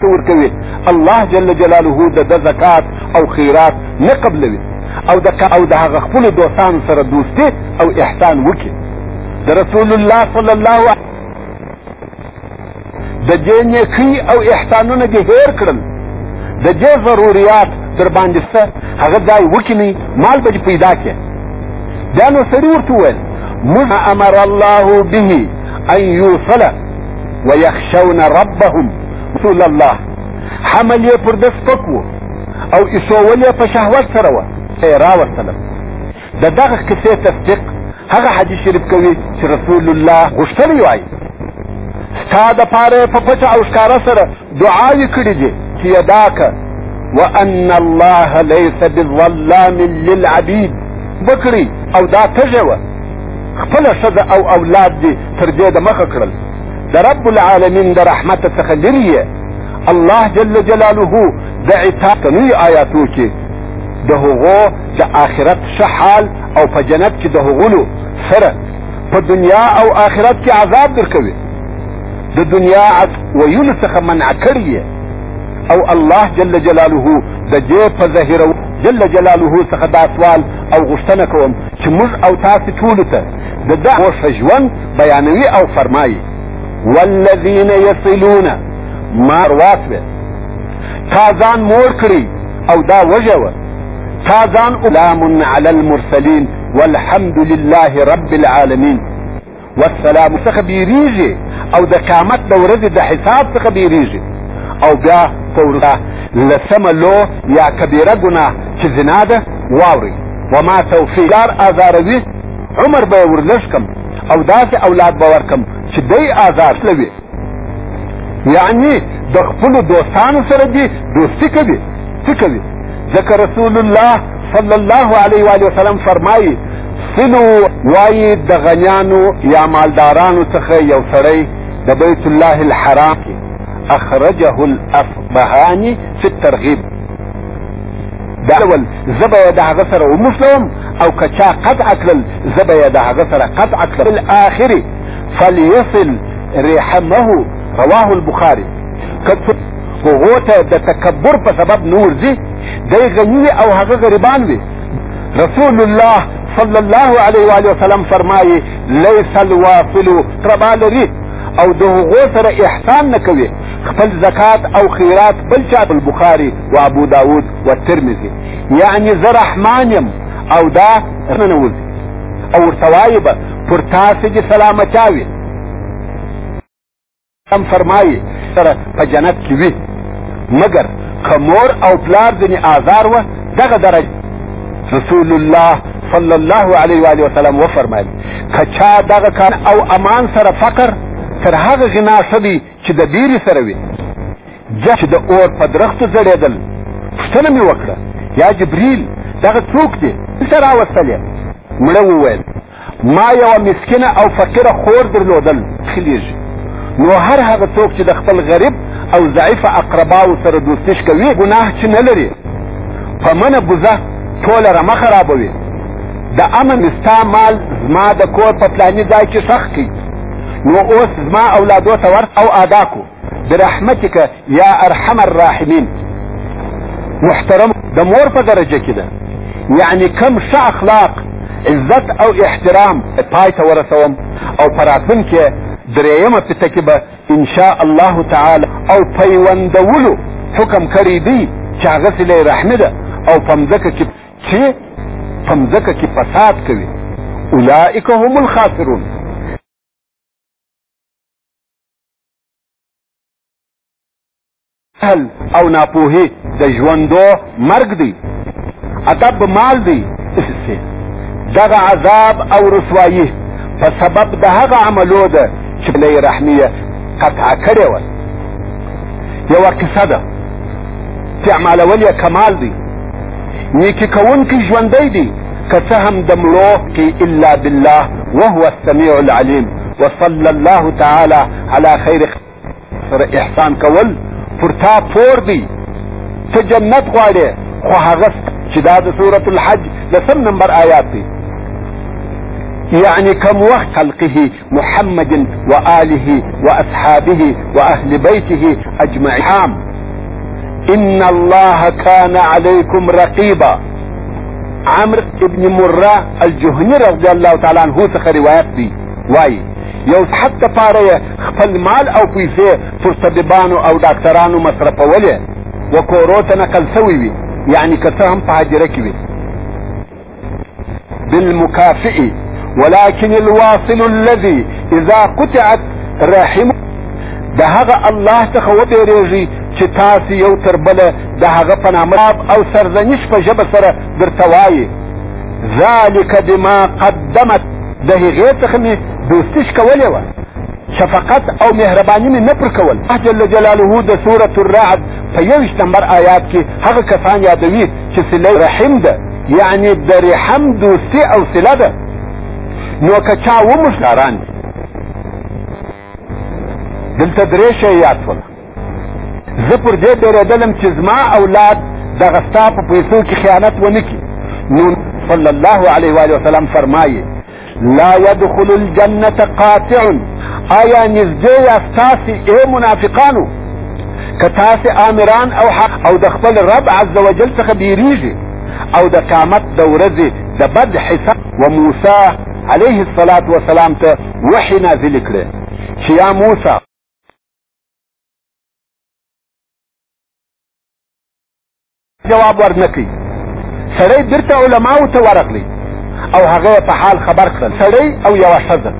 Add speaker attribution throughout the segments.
Speaker 1: ورکوي الله جل جلاله د د زکات او خیرات نه قبلوي او د او د هغه خپل دوستان سره دوستي او احسان وکي د رسول الله صلی الله علیه د دې نیکی او احسانونه دې هیر کړل د دې ضرورت در باندې څه هغه ځای وکینی مال به پیدا کې دا نو سړي ورته وویل موږ امر الله به ان یوصله ويخشون ربهم رسول الله حمل یې پر ده سپک و او ایسول یې په شهوت سره وه ته یې راوستلم د دغه قصې تصدیق هغه حدیث شریف کوي چې رسول الله غوښتلی وایي ستا دپاره یې په پټه او ښکاره سره دعاوې کړې دي چې یدا که وان الله ليس بظلام للعبيد وکړي او دا تږې وه خپله ښځه او اولاد دې تر دې د مخه کړل د رب العالمین د رحمت څخه لري یې الله جل جلاله د عتاب تنوي آیاتو کې د هغو د آخرت ښه حال او په جنت کې د هغولو سره په دنیا او آخرت کې عذاب درکوي د دنیا عد ویلو څخه منع کړی او الله جل جلاله د دې په ظاهرو جل جلاله څخه دا سوال او غوښتنه کوم چې موږ او تاسو ټول ته د دغه ژوند بیانوي او فرمایي والذین یصلون ما رواسوه تا ځان مور کړی او دا وجوه تا ځان علام علی المرسلین والحمد لله رب العالمین والسلام څخه بیریږي او د قیامت د ورځې د حساب څخه بیریږي او بیا په ورته لسمه لو یا کبیره ګناه چې زنا ده واوري وما توفیق لار ازاروي عمر به یې ورلږ کم او داسې اولاد به ورکم چې دی ازار لوي یعنی د خپلو دوستانو سره دې دوستي کوي څه کوي ځکه رسول الله صلی الله علیه و وسلم فرمایي سلو وایي د غنیانو یا مالدارانو څخه یو سړی د بیت الله الحرام کې اخرجه الافبهاني في الترغيب دا اول زبا د هغه سره ومسلم او کچا قطع کړل زبا د هغه سره قطع کړل اخري فليصل رحمه رواه البخاري کته هغه ته د تکبر په سبب نور دي د غنی او هغه غریبان وي رسول الله صلی الله علیه و علیه وسلم فرمایي ليس الواصل ربا لري او د هغه سره احسان نه کوي خپل زکات او خیرات بل چا البخاري و ابو داود و ترمذي یعنی زه رحمان يم او دا نه وځي او ورته وایي به پر تاسو دې سلامتیا وي هم فرمایي سره په جنت کې وي مګر که مور او پلار ځینې آزار وه دغه درجه رسول الله صلی الله علیه وآله وسلم وفرمایل که چا دغه کار او امان سره فقر تر هغه غنا ښه دی چې د ډېري سره وي جه چې د اور په درختو ځړېدل پوښتنه مې وکړه یا جبریل دغه څوک دی دلته راوستلې مړه وویل ما یوه مسکینه او فقیره خور درلودل خلیږي نو هر هغه څوک چې د خپل غریب او ضعیف اقرباو سره دوستیش کوي ګناه چې نه لري په منه بوزه ټوله رمه خرابوي د امن ستا مال زما د کور په پلاني ځای کې ښخ کړي نو اوس زما اولادو ته ورس او ادا کو برحمتک یا ارحم الراحمین محترم د مور په درجه کې ده یعنی کم ښه اخلاق عزت او احترام پای ته ورسوم او په راتلونکي درېیمه پته کې به ان شاء الله تعالی او پیوندولو حکم کړی دی چې هغسې له رحمې ده او په مځکه کې چې په مځکه کې فساد کوي اولئک هم الخاسرون جهل او ناپوهي د ژوندو مرګ دی ادب مال دی اسسه دغه عذاب او رسوایی په سبب د هغه عملو ده چې لې رحمیه قطع کړې و یو قصه ده استعمالول یې کمال دی نیکی کوونکی ژوندی دی که څه هم د مړو کې الا بالله وهو السمیع العلیم وصلی الله تعالی علی خیر سره احسان کول پر تا پور دی ته جنت غواړې خو هغه چې دا د سورة الحج لسم نمبر آیات دی یعنی کم وخت خلقه محمد وآله وأصحابه وأهل بيته أجمعين إن الله كان عليكم رقيبا عمر ابن مرة الجهني رضي الله تعالى عنه څخه روایت دی وای یو صحت لپاره خپل مال او پیسې پر طبيبانو او ډاکټرانو مصرفولې و کورو ته نقل شوی وي یعنی که څه هم په هجره کې وي بالمكافئ ولكن الواصل الذي اذا قطعت رحمه د هغه الله څخه وبېرېږي چې تاسو یو تر بله د هغه په نامه او سرزنیش په ژبه سره درته وایي ذلک بما قدمت د هغې څخه مې دوستي شکولې وه شفقت او مهرباني مې نه پر کول الله جل جلاله د سورة الرعد په یوویشت نمبر آیات کې هغه کسان یادوي چې صله رحم ده یعنی د رحم دوستي او صله ده نو که چا ومشلاران دي دلته درې شی یاد شول زه پر دې ډېرېدلم چې زما اولاد دغه ستا په پیسو کې خیانت ونه کړي نو صلی الله علیه و وسلم فرمایي لا يدخل الجنة قاطع آیا نږدې یا ستاسې ای منافقانو که تاسې آمران او حق او د خپل رب عز وجل څخه بیریږي او د قامت د ورځې د بد حساب و موسی عليه الصلاة والسلام ته وحي نازل کړي چې یا موسی جواب ورنکړي سړی بیرته علماو ته ورغلی او هغه په حال خبر کړل سړی او یوه ښځه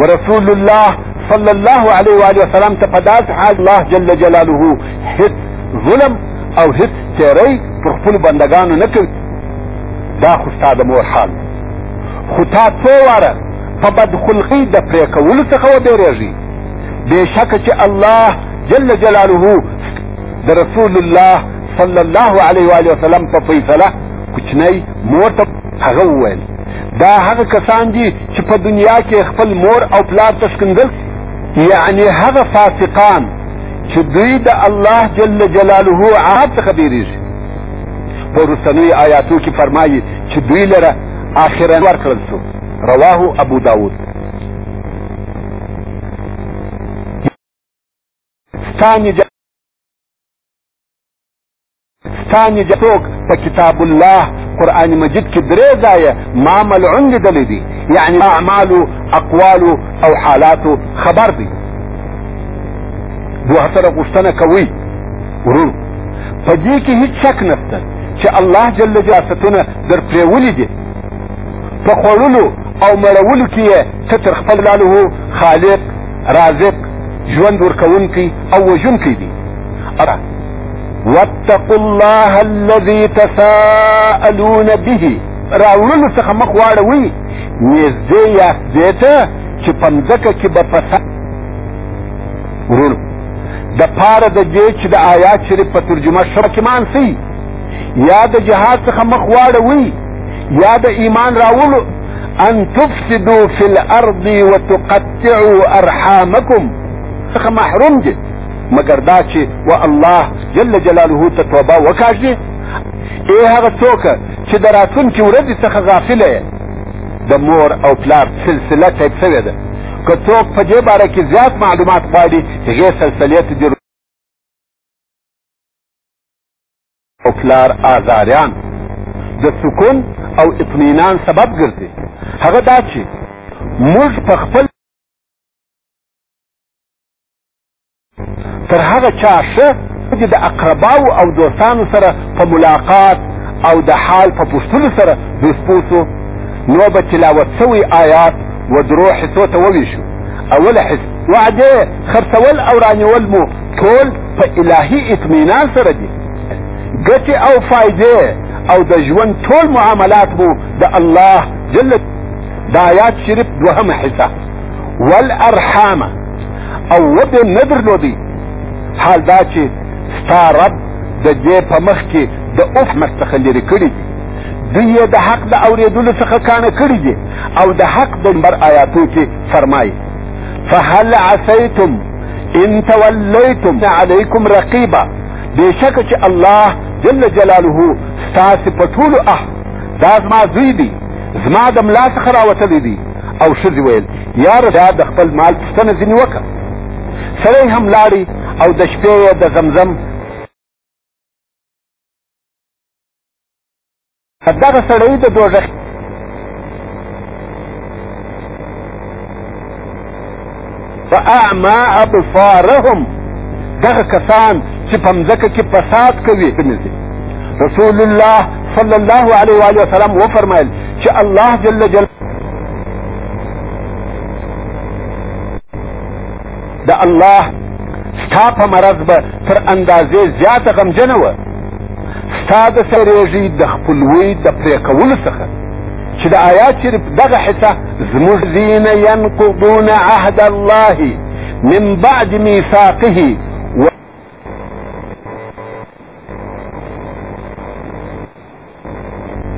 Speaker 1: ورسول الله صلی الله علیه و علیه وسلم ته په داسې حال الله جل جلاله هیڅ ظلم او هیڅ تیری پر خپل بندگانو نه کوي دا خو ستا د مور حال خو تا څو واره په بدخلقۍ د پرې کولو څخه وبېرېږي بېشکه چې الله جل جلاله د رسول الله صلی الله علیه و وسلم په فیصله کوچنی مور ته هغه وویل دا هغه کسان دي چې په دنیا کې خپل مور او پلار ته ښکنځل یعنی هغه فاسقان چې دوی د الله جل جلاله عهد څخه بیریږي په وروستنیو آیاتو کې فرمایي چې دوی لره آخرت ورکړل سو رواه ابو داود ثاني ستا نجتوک په کتاب الله قرآن مجید کې درې ځایه ما ملعون لیدلی دي یعنی اعمالو اقوالو او حالاتو خبر دی دوه سره غوښتنه کوي ورور په دې کې هیڅ شک نشته چې الله جل جلاستونه در پرېولي دي په خوړلو او مړولو کې یې ته تر خپل لاله خالق رازق ژوند ورکوونکی او وژونکی دی اره واتقوا الله الذي تساءلون به راوړلو څخه مخ واړوي نږدې یاست دې ته چې په مځکه کې به فساد ورور د پاره د دې چې د آیات شریف په ترجمه شرکمان سي یا د جهاد څخه مخ واړوي یا د ایمان راولو ان تفسدو فی الارض وتقطعو ارحامکم څخه محروم دي مګر دا چې و الله جل جلاله ته توبه وکاږي ای هغه څوک چې د راتلونکي ورځې څخه غافل یې د مور او پلار سلسله ټیپ شوې ده که څوک په دې باره کې زیات معلومات غواړي هغې سلسلې ته او پلار آزاریان د سکون او اطمینان سبب ګرځي هغه دا چې موږ په خپل تر هغه چا ښه چې د اقرباو او دوستانو سره په ملاقات او د حال په پوښتلو سره دوست پوسو نو به تلاوت سوی آیات و درو حصو ته وویشو اول حص وعده خرڅول او رانیول مو ټول په الهي اطمینان سره دي ګټې او فایدې او د ژوند ټول معاملات مو د الله جل د آیات شریف دوهمه حصه والارحام او ودې نه درلودي حال دا چې ستا رب د دې په مخ کې د اوف مخ څخه لرې کړي دي دوی یې د حق د اورېدلو څخه کانه کړي دي او د حق د نمبر آیاتو کې فرمایي فهل عسیتم ان تولیتم علیکم رقیبا بېشکه چې الله جل جلاله ستاسې په ټولو اح دا زما زوی دی زما د ملا څخه راوتلی دی او ښځې ویل یاره دا د خپل مال پوښتنه ځینې وکړه سړی هم لاړی او د شپې یې د زمزم دغه سړی د دوزخ فاعما ابصارهم دغه کسان چې په مځکه کې فساد کوي دمزي رسول الله صلی الله علیه و علیه وسلم و فرمایل چې الله جل جلاله د الله ستا په مرض به تر اندازې زیاته غمجنه وه ستا د سرېږي د خپلوۍ د پرې کولو څخه چې د آیات شریف دغه حصه زموږ ذین ینقضون عهد الله من بعد میثاقه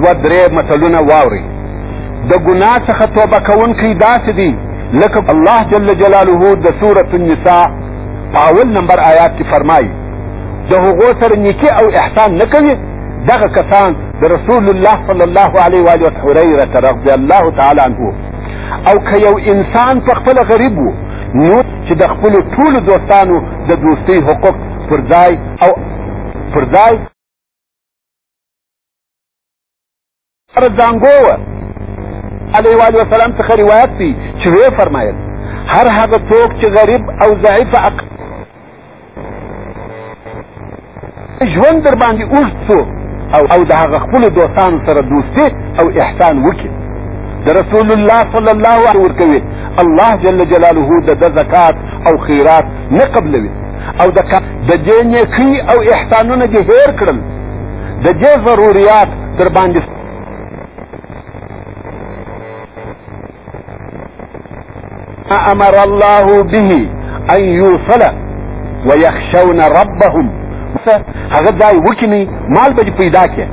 Speaker 1: و درې متلونه واوري د ګناه څخه توبه کوونکی داسې دی لکه الله جل جلاله د سورة النساء په اول نمبر آیات کې فرمایي د هغو سره نیکي او احسان نه کوي دغه کسان د رسول الله صلی الله علیه و آله هریره رضی الله تعالی عنه او که یو انسان په خپل غریب وو نو چې د خپل ټول دوستانو د دوستۍ حقوق پر ځای او پر ځای سره ځانګو وه علیه والي وسلام څخه روایت دی چې ویې فرمایل هر هغه څوک چې غریب او ضعیف عقل ژوند در باندې اوږد سو او او د هغه خپلو دوستانو سره دوستي او احسان وکړي د رسول الله صلی الله علیه ورکوي الله جل جلاله د ده زکات او خیرات نه قبلوي او د د دې نیکی او احسانونه دې هیر کړل د دې ضروریات در باندې امر الله به ان يوصل ويخشون ربهم هغه ځای وکینی مال به پیدا کې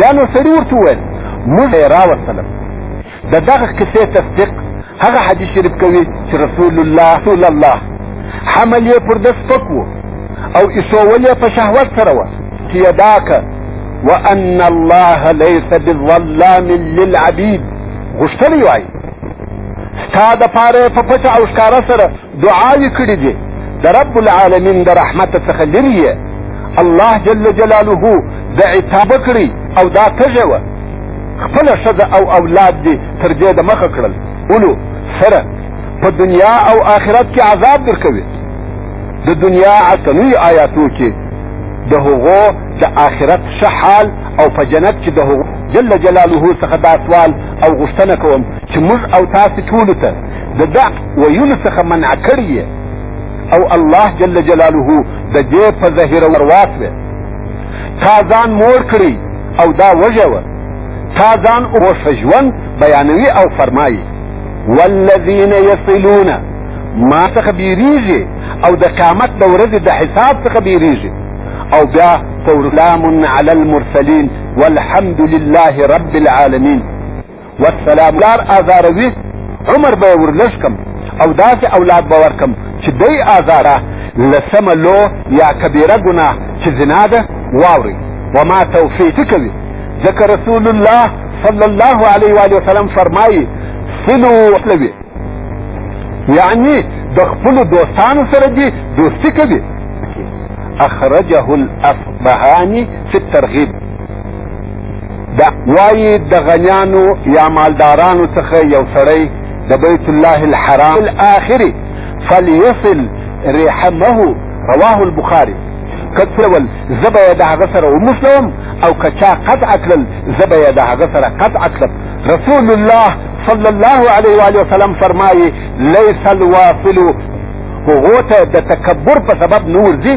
Speaker 1: دا نو سړي ورته وویل موږ یې راوستلم د دغه قصې تصدیق هغه حدیث شریف کوي چې رسول الله رسول الله حمل یې پر د سپک و او ایسول یې په شهوت سره وه چې یې دا که وان الله ليس بظلام للعبيد غشتلی وای ستا د پاره په پټه او ښکاره سره دعاوې کړې دي د رب العالمین د رحمت څخه لري یې الله جل جلاله د عتاب کړی او دا تږې وه خپله ښځه او اولاد دې تر دې د مخه کړل اولو سره په دنیا او آخرت کې عذاب درکوي د دنیا اتنوي آیاتو کې د هغو د آخرت ښه حال او په جنت کې د هغو جل جلاله څخه دا سوال او غوښتنه کوم چې موږ او تاسو ټولو ته د دع ویلو څخه منع کړی او الله جل جلاله د دې په ظاهر ورواس وي تا ځان مور کړی او دا وجه وه تا ځان اوښ ژوند بیانوي او فرمایي والذین یصلون ما څخه بیریږي او د قیامت د ورځې د حساب څخه بیریږي او بیا سلام علی المرسلین والحمد لله رب العالمین والسلام لار آزاروي عمر به ورلږ کم او داسې اولاد به ورکم چې دی آزاره لسمه لو یا کبیره ګناه چې زنا ده واوري وما توفیقي کوي ځکه رسول الله صلی الله علیه و وسلم فرمایي سلو لوي یعنی د خپل دوستانو سره دي دوستي کوي اخرجه الافبهاني في الترغيب دا وایي د غنیانو یا مالدارانو څخه یو سړی د بیت الله الحرام الاخر فليصل رحمه رواه البخاري کتلول زبه یې د هغه سره ومسلم او کچا قطع کړل زبه یې د هغه سره قطع کړل رسول الله صلی الله علیه و وسلم فرمایي ليس الواصل هغه ته د تکبر په سبب نور دي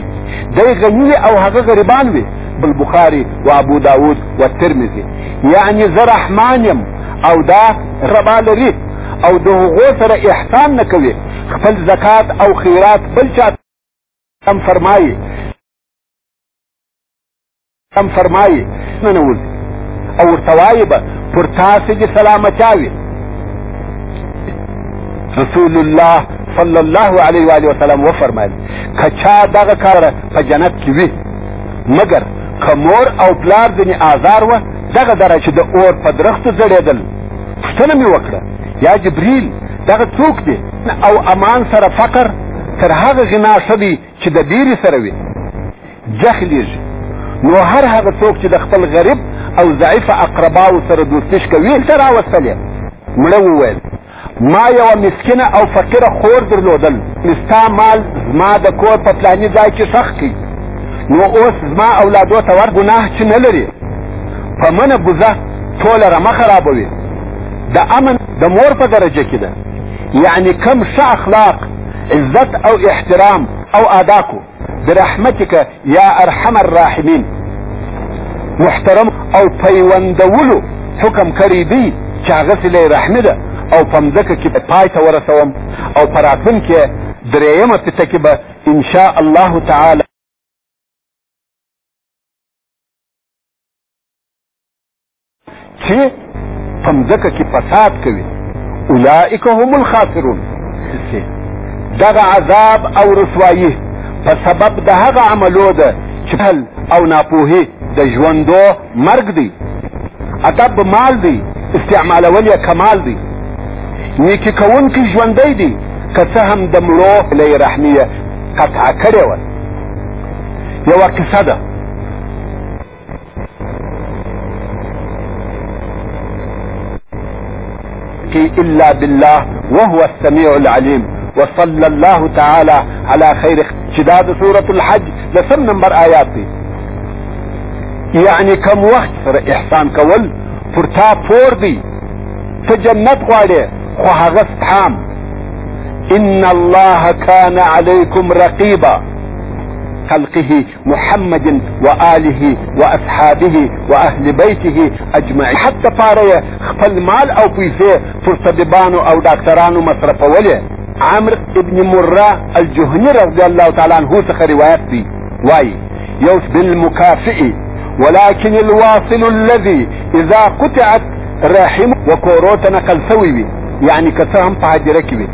Speaker 1: دی غنی او هغه غریبان وي بالبخاري وابو داود والترمذي يعني زه رحمان يم او دا ربا لري او د هغو سره احسان نه کوي خپل زکات او خیرات بل چا هم فرمایي هم فرمایي ننوځي او ورته وایي به پر تاسې دې سلامتیا وي رسول الله صلی الله علیه و آله وسلم وفرمایل که چا دغه کار په جنت کې وي مګر که مور او پلار ځینې آزار وه دغه دره چې د اور په درختو ځړېدل پوښتنه مې وکړه یا جبریل دغه څوک دی او امان سره فقر تر هغه غنا ښه دی چې د ډېري سره وي جهلیږي نو هر هغه څوک چې د خپل غریب او ضعیف اقرباو سره دوستیش کوي ته راوستلې مړه وویل ما یوه مسکینه او فقیره خور درلودل مې ستا مال زما د کور په پلاني ځای کې ښخ کړي نو اوس زما اولادو ته ور ګناه چې نه لري په منه بوزه ټوله رمه خرابوي د امن د مور په درجه کې ده یعنی کم ښه اخلاق عزت او احترام او اداکو برحمتک یا ارحم الراحمین محترم او پیوندولو حکم کړی دی چې هغه سلی رحمي ده او په مځکه کې پای ته ورسوم او په راتلونکې درېیمه پته کې به انشاء الله تعالی چې په مځکه کې فساد کوي اولئک هم الخاسرون دغه عذاب او رسوایی په سبب د هغه عملو ده چې او ناپوهي د ژوندو مرګ دی ادب مال دی استعمالول یې کمال دی نیکی کوونکی ژوندی دی که څه هم د مړو له رحمیه قطعه کړې وه یوه کیسه ده إلا بالله وهو السميع العليم وصلى الله تعالى على خير شداد سورة الحج لسم نمبر آياتي يعني كم وقت سر احسان كول فرتا فوردي پور دی وحرصت حام ان الله كان عليكم رقيبا خلقه محمد و آله و اصحابه و اهل بیته اجمعین حتی پاره خپل مال او پیسې پر طبيبانو او ډاکټرانو مصرفولې عمر ابن مره الجهني رضی الله تعالی عنه څخه روایت دی وای یو بالمکافئ ولكن الواصل الذي اذا قطعت رحم وكوروتنا قلسوي يعني كسهم په حجره کې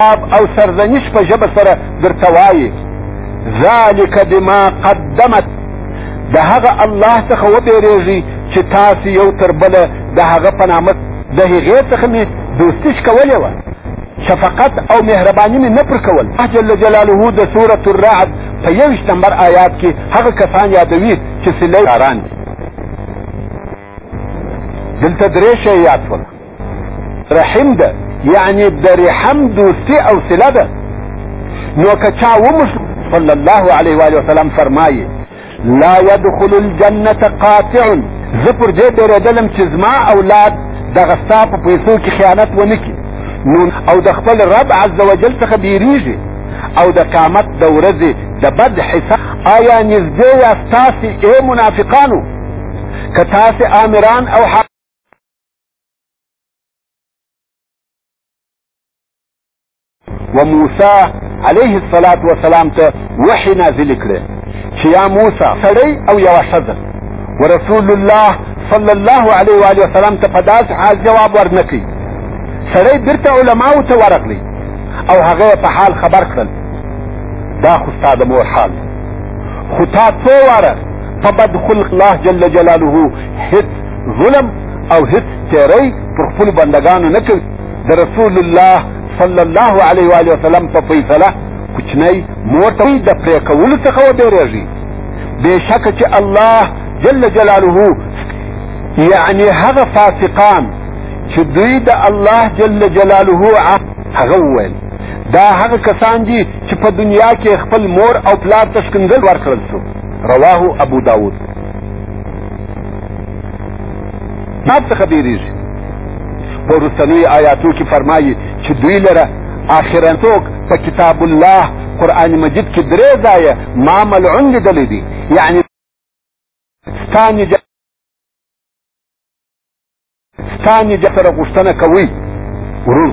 Speaker 1: کتاب او سرزنیش په ژبه سره درته وایي ذلک بما قدمت د هغه الله څخه وبېرېږي چې تاسو یو تر بله د هغه په نامه د هغې څخه مې دوستیش کولې وه شفقت او مهرباني مې نه پر کول الله جل جلاله د سورة الرعد په یوویشت نمبر آیات کې هغه کسان یادوي چې سلی کاران دي دلته درې شی یاد شول رحم ده یعنی د رحم دوستی او صله ده نو که چا ومش صلی الله علیه و آله وسلم فرمایي لا يدخل الجنة قاطع زه پر دې ډېرېدلم چې زما اولاد دغه ستا په پیسو کې خیانت ونه کړي نو او د خپل رب عز وجل څخه بیریږي او د قامت د ورځې د بد حساب آیا نږدې یاست تاسې ای منافقانو که تاسې آمران او وموسی علیه الصلاة والسلام ته وحی نازل کړه چې یا موسی سړی او یوه ښځه ورسول الله صلی الله علیه وآله وسلم ته په داسې حال جواب ورنکړي سړی بیرته علماو ته ورغلی او هغه په حال خبر کړل دا خو ستا د مور حال خو تا څو واره په بد خلق الله جل جلاله هیڅ ظلم او هیڅ تیری پر خپل بندگانو نه کوي د رسول الله صلی الله علیه و علیه وسلم په فیصله کوچنی مور ته د پرې کولو څخه وډیریږي بېشک چې الله جل جلاله یعنی هغه فاسقان چې دوی د الله جل جلاله هغه وویل دا هغه کسان دي چې په دنیا کې خپل مور او پلار ته ښکنځل ورکړل شو رواه ابو داود کتاب څخه بیریږي په وروستنیو آیاتو کې فرمایي چې دوی لره آخرتوک په کتاب الله قرآن مجید کې درې ځایه ما ملعون لیدلی دي یعنی ستا ستانې د سره غوښتنه کوي ورور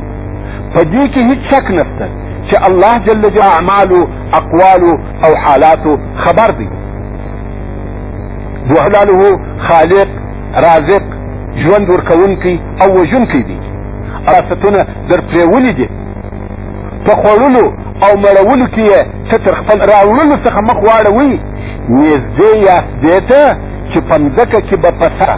Speaker 1: په دې کې هیڅ شک نشته چې الله جل جلاله اعمالو اقوالو او حالاتو خبر دی جلاله خالق رازق ژوند ورکوونکی او وژونکی دی راستونه در پرېولي دي په خوړلو او مړولو کې یې ته تر خپل راوړلو څخه مخ واړوي نږدې یاست دې ته چې په مځکه کې به په سره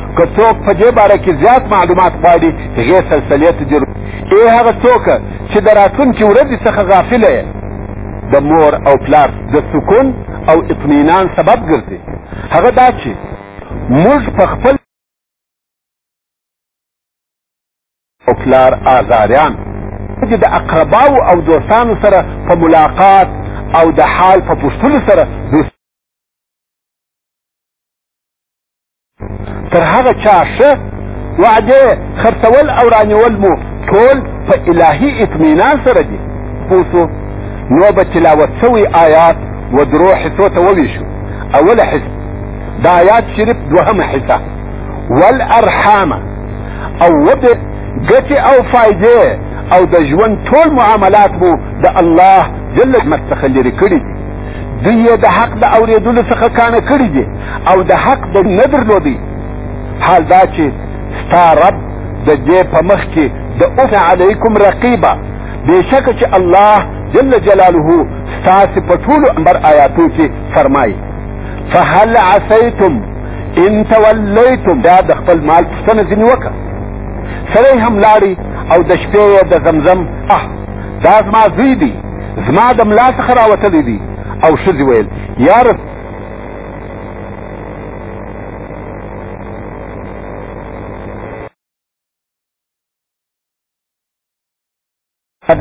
Speaker 1: که څوک په دې باره کې زیات معلومات غواړي هغې سلسلې ته دې ای هغه څوک چې د راتلونکي ورځې څخه غافله یې د مور او پلار د سکون او اطمینان سبب ګرځي هغه دا چې موږ په خپل او پلار آزاریان چې د اقرباو او دوستانو سره په ملاقات او د حال په پوښتلو سره تر هغه چا ښه وعدې خرڅول او رانیول مو ټول په الهي اطمینان سره دي پوه شو نو به تلاوت سوی آیات و درو حصو ته وویشو اوله حصه د آیات شریف دوهمه حصه والارحام او وبه ګټې او فایدې او د ژوند ټول معاملات مو د الله جل جلاله څخه لرې کړي دي دوی یې د حق د اورېدلو څخه کانه کړي دي او د حق د نه درلودي حال دا چې ستا رب د دې په مخ کې د اوفه علیکم رقیبه بېشکه چې الله جل جلاله ستاسې په ټولو امر آیاتو کې فرمایي فهل عسیتم ان تولیتم دا د خپل مال پوښتنه ځینې وکړه سړی هم لاړی او د شپې یې د زمزم اه دا زما زوی دی زما د ملا څخه راوتلی دی او ښځې ویل یا رب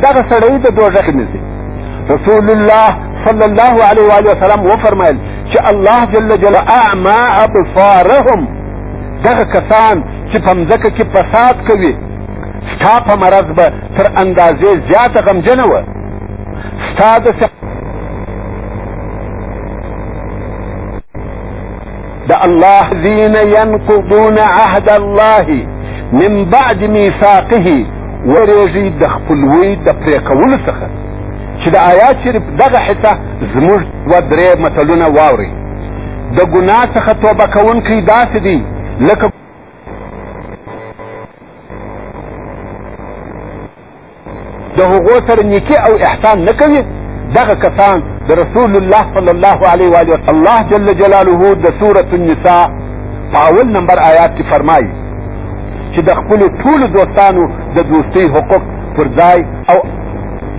Speaker 1: دغه سړی د دوزخ نه دی رسول الله صلی الله علیه و وسلم وفرمایل چې الله جل جلاله اعما ابصارهم دغه کسان چې په مځکه کې فساد کوي ستا په مرض به تر اندازې زیاته غمجنه وه ستا د د الله الذين ينقضون عهد الله من بعد ميثاقه ورېږي د خپلوۍ د پرې کولو څخه چې د آیات شریف دغه حصه زموږ دوه درې متلونه واورئ د ګناه څخه توبه کوونکی داسې دی لکه د هغو سره نیکی او احسان نه کوي دغه کسان د رسول الله صلی الله علیه و آله الله جل جلاله د سورة النساء په اول نمبر آیات کې فرمایي چې د خپل ټول دوستانو د دوستۍ حقوق پر ځای او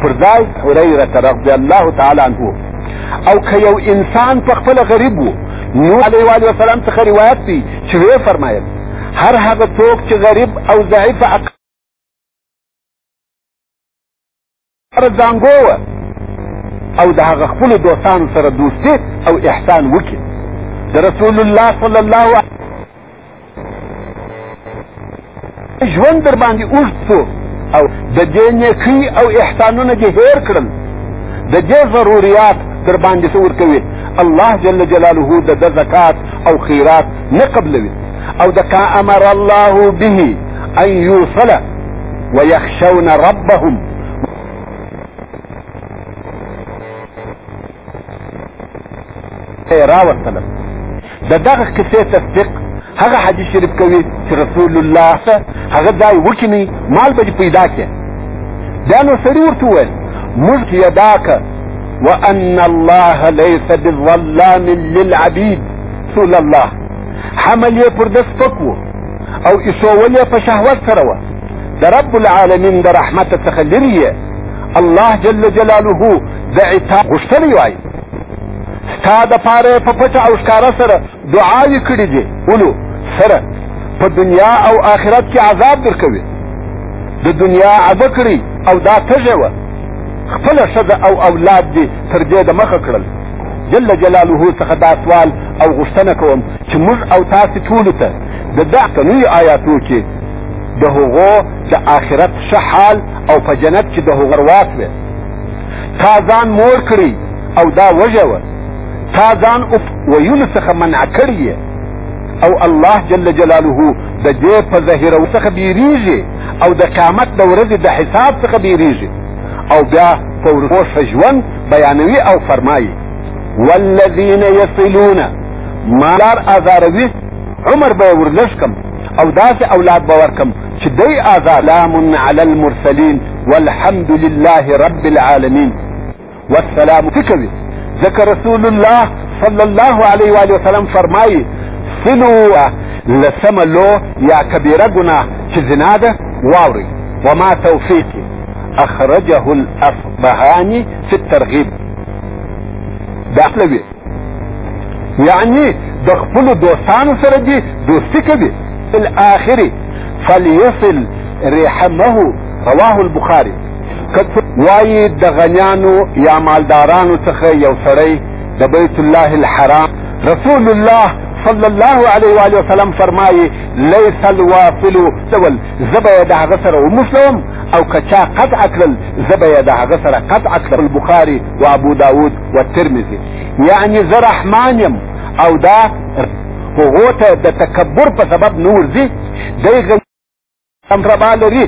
Speaker 1: پر ځای هريره رضی الله تعالی عنه او که یو انسان په خپل غریب وو نو علیه و علیه وسلم څخه روایت دی چې وی فرمایل هر هغه څوک چې غریب او ضعیف عقل ځانګو او د هغه خپل دوستان سره دوستي او احسان وکړي د رسول الله صلی الله علیه ژوند در باندې اوږد شو او د دې نیکۍ او احسانونه دې هېر کړل د دې ضروریات در باندې څه ورکوي الله جل جلاله د ده زکات او خیرات نه قبلوي او د کا امر الله به ان یوصل ويخشون ربهم راوستلم د دغه قصې تصدیق هغه حدیث شریف کوي چې رسول الله ته هغه ځای وکینی مال به پیدا کړي دا نو سړي ورته وویل موږ یداک وان الله ليس بظلام للعبيد رسول الله حمل یې پر د سپک و او ایښول یې په شهوت سره وه د رب العالمین د رحمت څخه لري الله جل جلاله د عتاب غوښتلی وایي ستا د پاره په پټه او ښکاره سره دعاوې کړې دي اولو سره په دنیا او آخرت کې عذاب درکوي د دنیا عبه کړی او دا تږې وه خپله ښځه او اولاد دې تر دې د مخه کړل جل جلاله څخه دا سوال او غوښتنه کوم چې موږ او تاسې ټولو ته د دغه تنوي آیاتو کې د هغو د آخرت ښه حال او په جنت کې د هغو رواق وي تا ځان موړ کړی او دا وجه وه تا ځان اف ویلو څخه منع کړی او الله جل جلاله د دې په ظاهرو څخه بیریږي او د قیامت د ورځې د حساب څخه بیریږي او بیا په ورکوښ ژوند بیانوي او فرمایي والذین یصلون مالار ازاروي عمر به ورلښکم او داسې اولاد به ورکم چې دی آزاد سلام علی المرسلین والحمد لله رب العالمین والسلام کوي ځکه رسول الله صلی الله علیه و وسلم فرمایي سلو لسمه لو یا کبیره ګناه چې زنا ده واوري وما توفیقي اخرجه الاصبهاني في الترغيب داخلوي یعنی د خپل دوستانو سره دي دوستی کوي الاخر فليصل رحمه رواه البخاري وایي د غنیانو یا مالدارانو څخه یو سړی د بیت الله الحرام رسول الله صلی الله علیه و علیه وسلم فرمایي ليس الواصل سول زبه د هغه سره ومسلم او کچا قطع کړل زبه د هغه سره قطع کړل بخاری و ابو داود و ترمذی یعنی زه رحمان یم او دا هغو ته د تکبر په سبب نه ورځي دی غنربا لري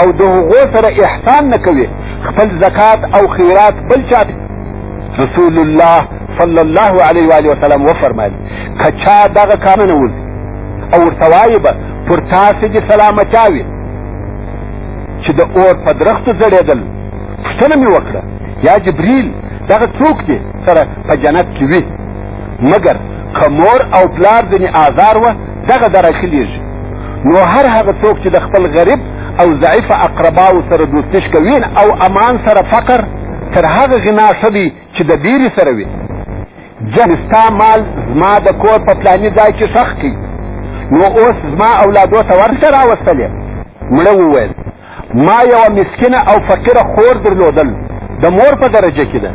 Speaker 1: او د هغو سره احسان نه کوي خپل زکات او خیرات بل چاته رسول الله صلی الله علیه و علیه وسلم وفرمایل کچا دغه کار نه وځي او ورته وایي به پر تاسو دې سلامتیا وي چې د اور په درختو ځړېدل پوښتنه مې وکړه یا جبريل دغه څوک دی سره په جنت کې وي مګر که مور او پلار ځنې آزار وه دغه د راخلیږي نو هر هغه څوک چې د خپل غریب او ضعیف اقرباو سره دوستش کوي او امان سره فقر تر هغه غنا ښه دی چې د ډېري سره وي جن ستا مال زما د کور په پلاني ځای کې ښخ کړي نو اوس زما اولادو ته ورشه راوستلې مړه وویل ما یوه مسکینه او فقیره خور درلودل د مور په درجه کې ده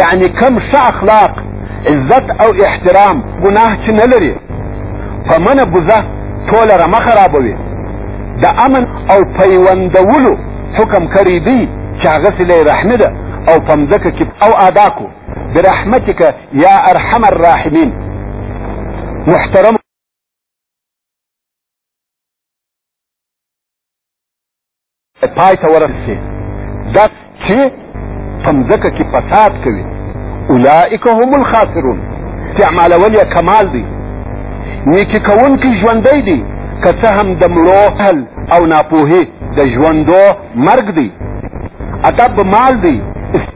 Speaker 1: یعنی کم ښه اخلاق عزت او احترام ګناه چې نه لري په منه بوزه ټوله رمه خرابوي د امن او پیوندولو حکم کړی دی چې هغه سلی رحمي ده او په مځکه کې او اداکو برحمتک یا ارحم الراحمین محترم پای ته ورسې دا چې په مځکه کې فساد کوي اولئک هم الخاسرون استعمالول یې کمال دی نیکي کوونکي ژوندی دی که څه هم د مړو حل او ناپوهي د ژوندو مرګ دی ادب مال دی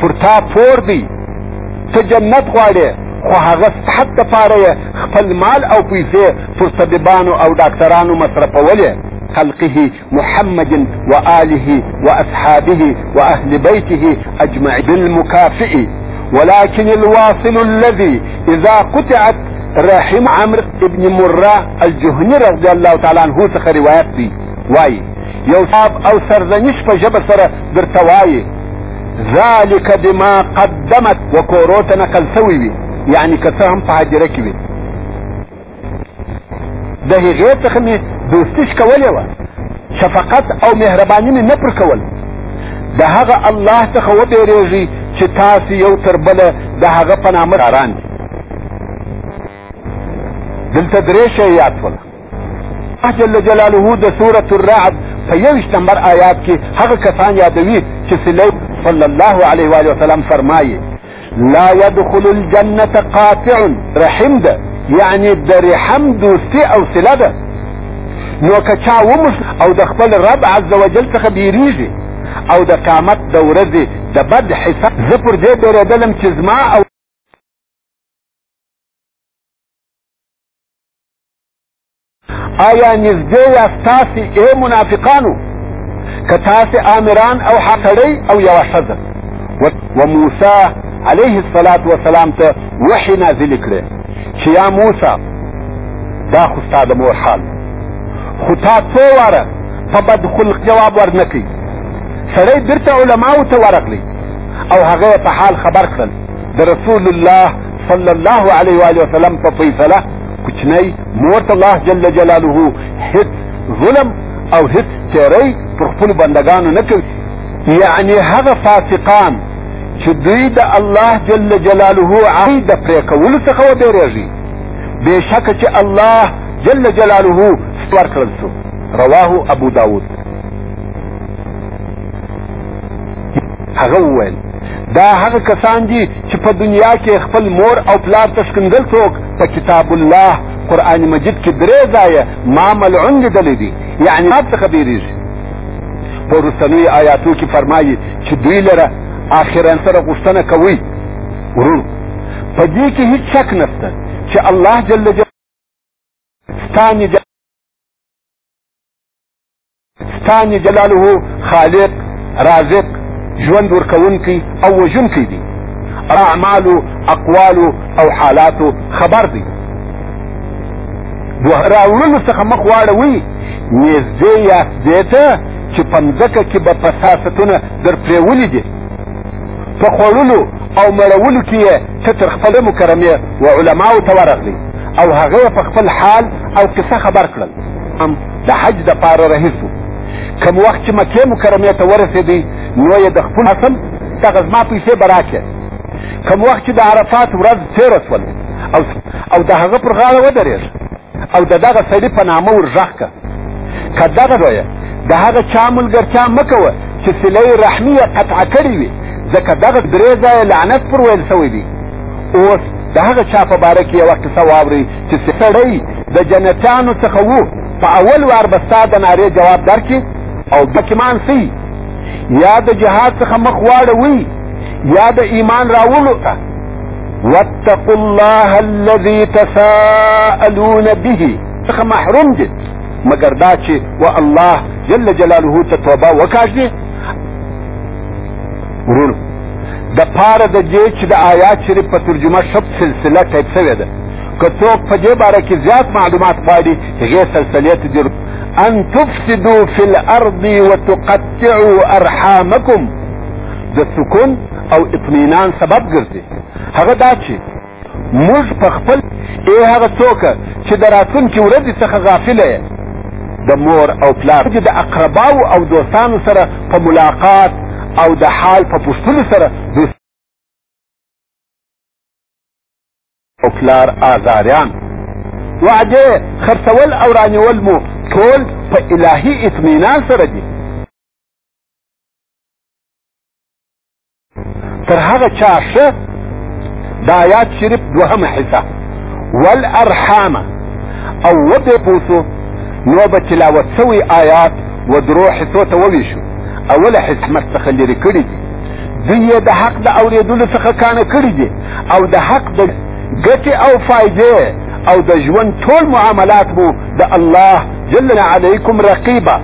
Speaker 1: پر تا پور دی ته جنت غواړې خو هغه صحت دپاره یې خپل مال او پیسې پر طبیبانو او ډاکترانو مصرفولې خلقه محمد وآله وأصحابه وأهل بيته أجمع بالمكافئ ولكن الواصل الذي إذا قطعت رحم عمرو ابن مرة الجهني رضي الله تعالى عنه څخه روایت دی وای یو صاحب او سرزنش په ژبه سره درته وایي ذلك بما قدمت وکورو ته نقل سوی وي یعنی که څه هم په هدیره کې وي د هغې څخه مې دوستي شکولې وه شفقت او مهرباني مې نه پر کول د هغه الله څخه وبېرېږي چې تاسو یو تر بله د هغه په نامه راران دي دلته درې شیات وله جل جلاله د سورة الرعد په یوش نمبر آیات کې هغه کسان یادوي چې سلو صلی الله علیه و وسلم فرمایي لا يدخل الجنة قاطع رحم ده یعنی د رحم دوستي او سله ده نو که چا ومس او د خپل رب عز وجل څخه بیریږي او د قامت د ورځې د بد حساب زه پر دې بیرېدلم چې زما او آیا نږدې یاست تاسې ای منافقانو که تاسې آمران او حقړی او یوه ښځه و موسی علیه الصلاة وسلام ته وحی نازلې کړې چې یا موسی دا خو ستا د مور حال خو تا څو واره په بدخلق جواب ورنه کوي سړی بیرته علماو ته ورغلی او هغه په حال خبر کړل د رسول الله صلی الله علیه و وسلم په فیصله کوچنی مور ته الله جل جلاله هیڅ ظلم او هیڅ تیری پر خپل بندگانو نه کوي یعنی هغه فاسقان چې دوی د الله جل جلاله عهد د پرې کولو څخه وبېرېږي بېشکه چې الله جل جلاله ستور کړل شو رواه ابو داود هغه وویل دا هغه کسان دي چې په دنیا کې خپل مور او پلار ته ښکنځل څوک په کتاب الله قرآن مجید کې درې ځایه ما ملعون لیدلی دي یعنی ما څخه بیریږي په وروستنیو آیاتو کې فرمایي چې دوی لره آخرا سره غوښتنه کوي ورور په دې کې هیڅ شک نشته چې الله جل جلاله ستا ثاني جلاله خالق رازق ژوند ورکونکي او وژونکي دي اعمال اقوال او حالات خبر دي راوړلو څخه مخ واړوي نږدې یاست دې ته چې په مځکه کې به فساستونه در پرېولي دي په خوړلو او مړولو کې یې ته تر خپل مکرمې و علماو ته ورغلی او هغه په خپل حال او قصه خبر کړل د حج د پاره رهیسو کوم وخت چې مکه مکرمه ته ورسېدی نو یې د خپل حسن دغه زما پیسې به راکړې کوم وخت چې د عرفات ورځ تېره شول او او د هغه پر غاړه ودرېږه او د دغه سړي په نامه ورغږ که که دغه دویه د هغه چا ملګرتیا مه کوه چې صله رحمي یې قطعه کړې وي ځکه دغه درې ځایه لعنت پر ویل سوی دی اوس د هغه چا په باره کې یوه قصه واورئ چې سړی د جنتیانو څخه وو په اول وار به ستا د نارې جواب درکړي او بکمان سي یا د جهاد څخه مخ واړوي یا د ایمان راولو ته واتقوا الله الذي تساءلون به څخه محروم دي مګر دا چې و الله جل جلاله ته توبه وکاږي ورونو د پاره د دې چې د آیات شریف په ترجمه شپ سلسله ټایپ شوې ده که څوک په دې باره کې زیات معلومات غواړي هغې سلسلې ته دې ان تفسدو فی الارض وتقطعو ارحامکم د سکون او اطمینان سبب ګرځي هغه دا چې موږ په خپل ای هغه څوک چې د راتلونکي ورځې څخه غافل یې د مور او پلار د اقرباو او دوستانو سره په ملاقات او د حال په پوښتلو سره د او پلار آزاریان وعده خرڅول او رانیول مو ټول په الهي اطمینان سره دي تر هغه چا ښه د آیات شریف دوهمه حصه والارحام او وبې پوسو نو به تلاوت سوی آیات و درو حصو ته وویشو اوله حکمت څخه لرې کړي دي دوی یې د حق د اورېدلو څخه کانه کړي دي او د حق د ګټې او فایدې او د ژوند ټول معاملات مو د الله جل علیکم رقیبه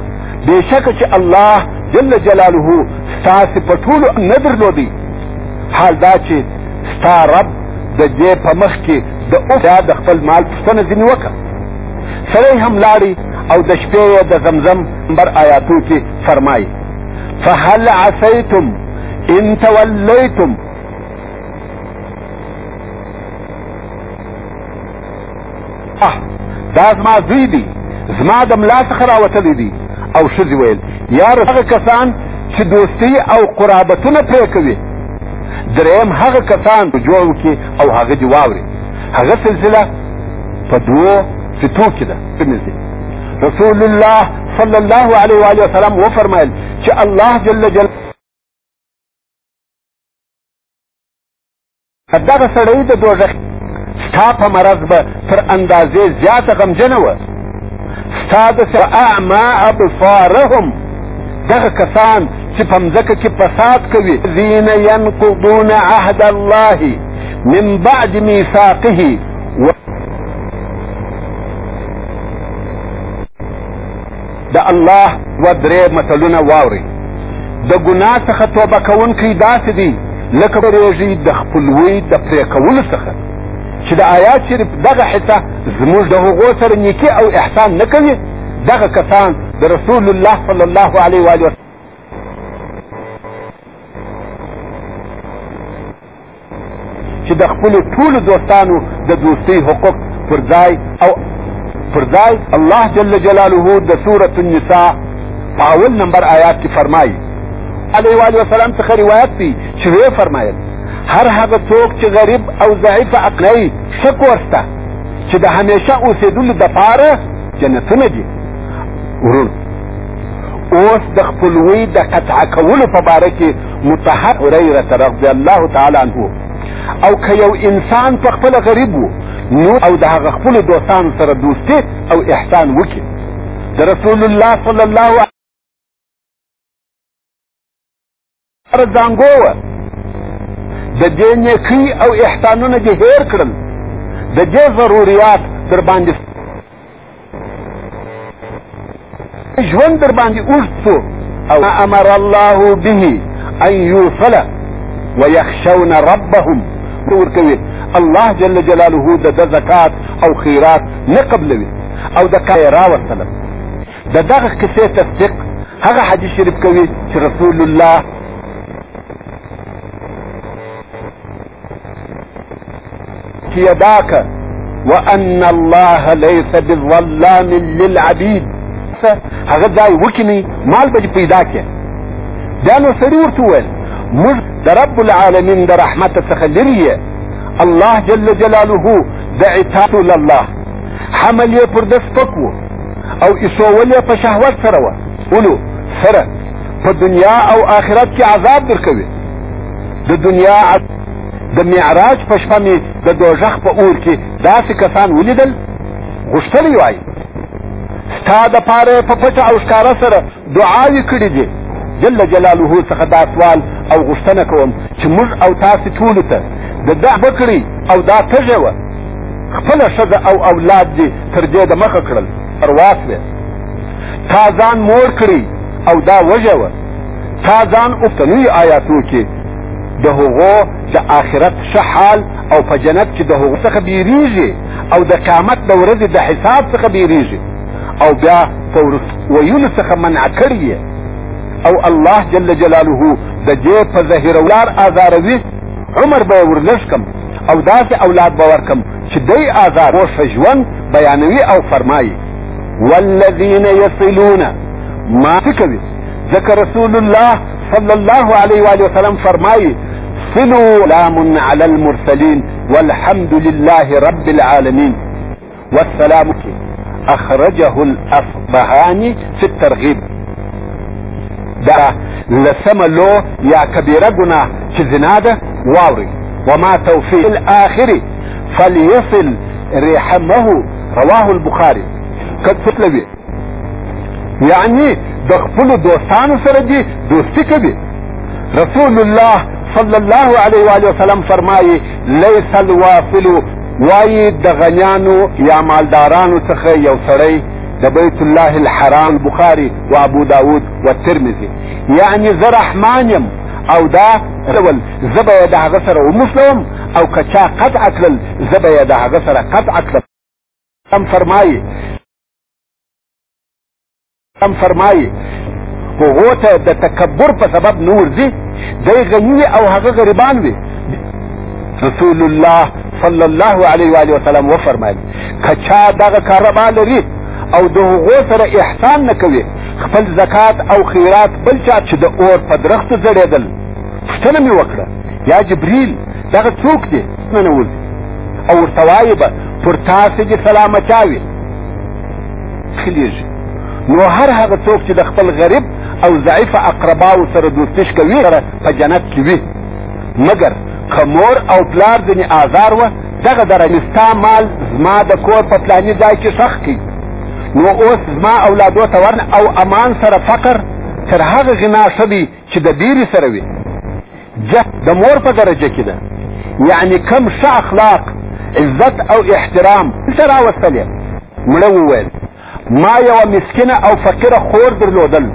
Speaker 1: بېشکه چې الله جل جلاله ستاسې په ټولو نه درلودی حال دا چې ستا رب د دې په مخ کې د اوبیا د خپل مال پوښتنه ځینې وکړه سړی هم لاړی او د شپې یې د زمزم بر آیاتو کې فرمایي فهل عسیتم ان تولیتم دا زما دوی دي زما د ملا څخه راوتلي دي او ښځې ویل یار هغه کسان چې دوستي او قرابتونه پرې کوي دریم هغه کسان په جوړ کې او هغه دی واوري هغه سلسله په دوو فتو کې ده ترمذي رسول الله صلی الله علیه و علیه وسلم و فرمایل چې الله جل جلاله دغه سړی د دوزخ ستا په مرض به تر اندازې زیاته غمجنه وه ستا د اعما ابصارهم دغه کسان چې په مځکه کې فساد کوي ذین ینقضون عهد الله من بعد میثاقه د الله و درې متلونه واورئ د ګناه څخه توبه کوونکی داسې دی لکه ورېږي د خپلوۍ د پرې کولو څخه چې د آیات شریف دغه حصه زموږ د هغو سره نیکي او احسان نه کوي دغه کسان د رسول الله صلی الله علیه وآله چې د خپل ټول دوستانو د دوستي حقوق پر ځای او پر ځای الله جل جلاله د سوره النساء په اول نمبر آیات کې فرمایي علیه و وسلم څخه روایت دی چې وی فرمایل هر هغه څوک چې غریب او ضعیف عقلی شک ورسته چې د همیشه اوسېدلو دپاره جنتونه دي ورور اوس د خپلوۍ د قطع کولو په باره کې متحد هريره رضی الله تعالی عنه او که یو انسان په خپل غریب وو نو او د هغه خپل دوستان سره دوستي او احسان وکړي د رسول الله صلی الله علیه سره ځانګو وه د دې نیکۍ او احسانونه دې هېر کړل د دې ضروریات در باندې ژوند در باندې اوږد سو او امر الله به ان يوصل ويخشون ربهم ورکوي الله جل جلاله د د زکات او خیرات نه قبلوي او د کای راوستله د دغه قصې تصدیق هغه حدیث شریف کوي چې رسول الله يداك وأن الله ليس بظلام للعبيد هغه ځای وکینی مال به پیدا کې دا نو سړي ورته وویل موږ د رب العالمین د رحمت څخه لري الله جل جلاله د عتاب لله حمل یې پر ده سپک و او ایسول یې په شهوت سره وه ولو سره په دنیا او آخرت کې عذاب درکوي د دنیا د معراج په شپه مې د دوژخ په اور کې داسې کسان ولیدل غوښتلی وای ستا د پاره په پټه او ښکاره سره دعاوې کړې دي جل جلاله څخه دا سوال او غوښتنه کوم چې موږ او تاسې ټولو ته د ده وکړي او دا تږې وه خپله ښځه او اولاد دې تر دې د مخه کړل پرواس وې تا ځان موړ کړي او دا وږې وه تا ځان اوپنوي آیاتو کې د هغو د آخرت ښه حال او په جنت کې د هغو څخه بیریږي او د قیامت د ورځې د حساب څخه بیریږي او بیا په ویلو څخه منع کړي او الله جل جلاله د دې په ظاهرولار آزاروي عمر به یې ورلږ کم او داسې اولاد به ورکم چې دی آزار وښه ژوند بیانوي او فرمایي والذین یصلون ما فکر ذکر رسول الله صلی الله علیه و وسلم فرمایي صلوا لام على المرسلين والحمد لله رب العالمين والسلام أخرجه الأصبهاني في الترغيب دا لسم لو يا كبيرة جناه چې واوري وما توفيق الآخر فليصل رحمه رواه البخاري قد فتلبي یعنی د خپل دوستانو سره دي دوستی کوي رسول الله صلی الله علیه و وسلم فرمایي ليس الوافل وایي د غنیانو یا مالدارانو څخه یو سړی د بیت الله الحرام بخاری و ابو داود و ترمذی یعنی زه رحمان یم او دا ډول زه به یې د هغه سره ومسلوم او که چا قطع کړل زه به یې د هغه سره قطع کړم فرمایي هم فرمایي هغو ته د تکبر په سبب نه ورځي دی غني او هغه غریبان وي رسول الله صلی الله علیه و وسلم وفرمایل که چا دغه کاروبا لري او د هغو سره احسان نه کوي خپل زکات او خیرات بل چا چې د اور په درخت ځړېدل پوښتنه مې وکړه یا جبریل دغه څوک دی ننوځي او ورته وایي به پر تاسې دې سلامتیا وي خلیږي نو هر هغه څوک چې د خپل غریب او ضعیف اقرباو سره دوستش کوي سره په جنت کې وي مګر که مور او پلار ځینې آزار وه دغه درجه ستا مال زما د کور په پلاني ځای کې ښخ کړي نو اوس زما اولادو ته ورنه او امان سره فقر تر هغه غنا ښه دی چې د ډېري سره وي جه د مور په درجه کې ده یعنی کم ښه اخلاق عزت او احترام څه راوستلې مړه وویل ما یوه مسکینه او فقیره خور درلودل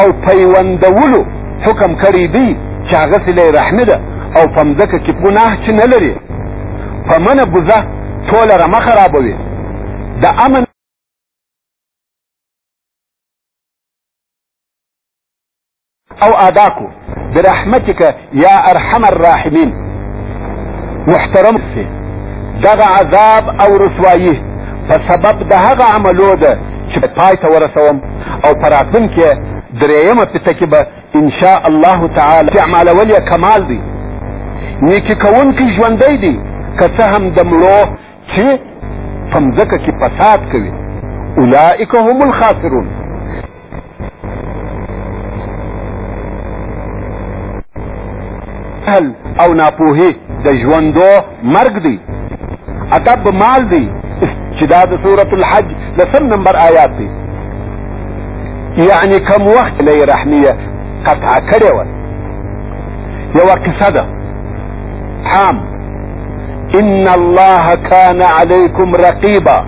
Speaker 1: او پیوندولو حکم کړی دی چې هغه سله رحمه ده او په مځکه کې ګناه چې نه لري په منه بوزه ټوله رمه خرابوي د امن او ادا کو برحمتک یا ارحم الراحمین محترم سي دغه عذاب او رسوایی په سبب د هغه عملو ده چې پای ته ورسوم او په راتلونکې درېیمه پته کې به ان شاء الله تعالی استعمالول یې کمال دی نیکي کوونکی ژوندی دی که څه هم د مړو چې په مځکه کې فساد کوي اولئک هم الخاسرون جهل او ناپوهي د ژوندو مرګ دی ادب مال دی چې دا د سورة الحج لسم نمبر آیات دی یعنی کم وخت لې رحمیه قطع کړې وه یوه قصه ده حام ان الله كان عليكم رقيبا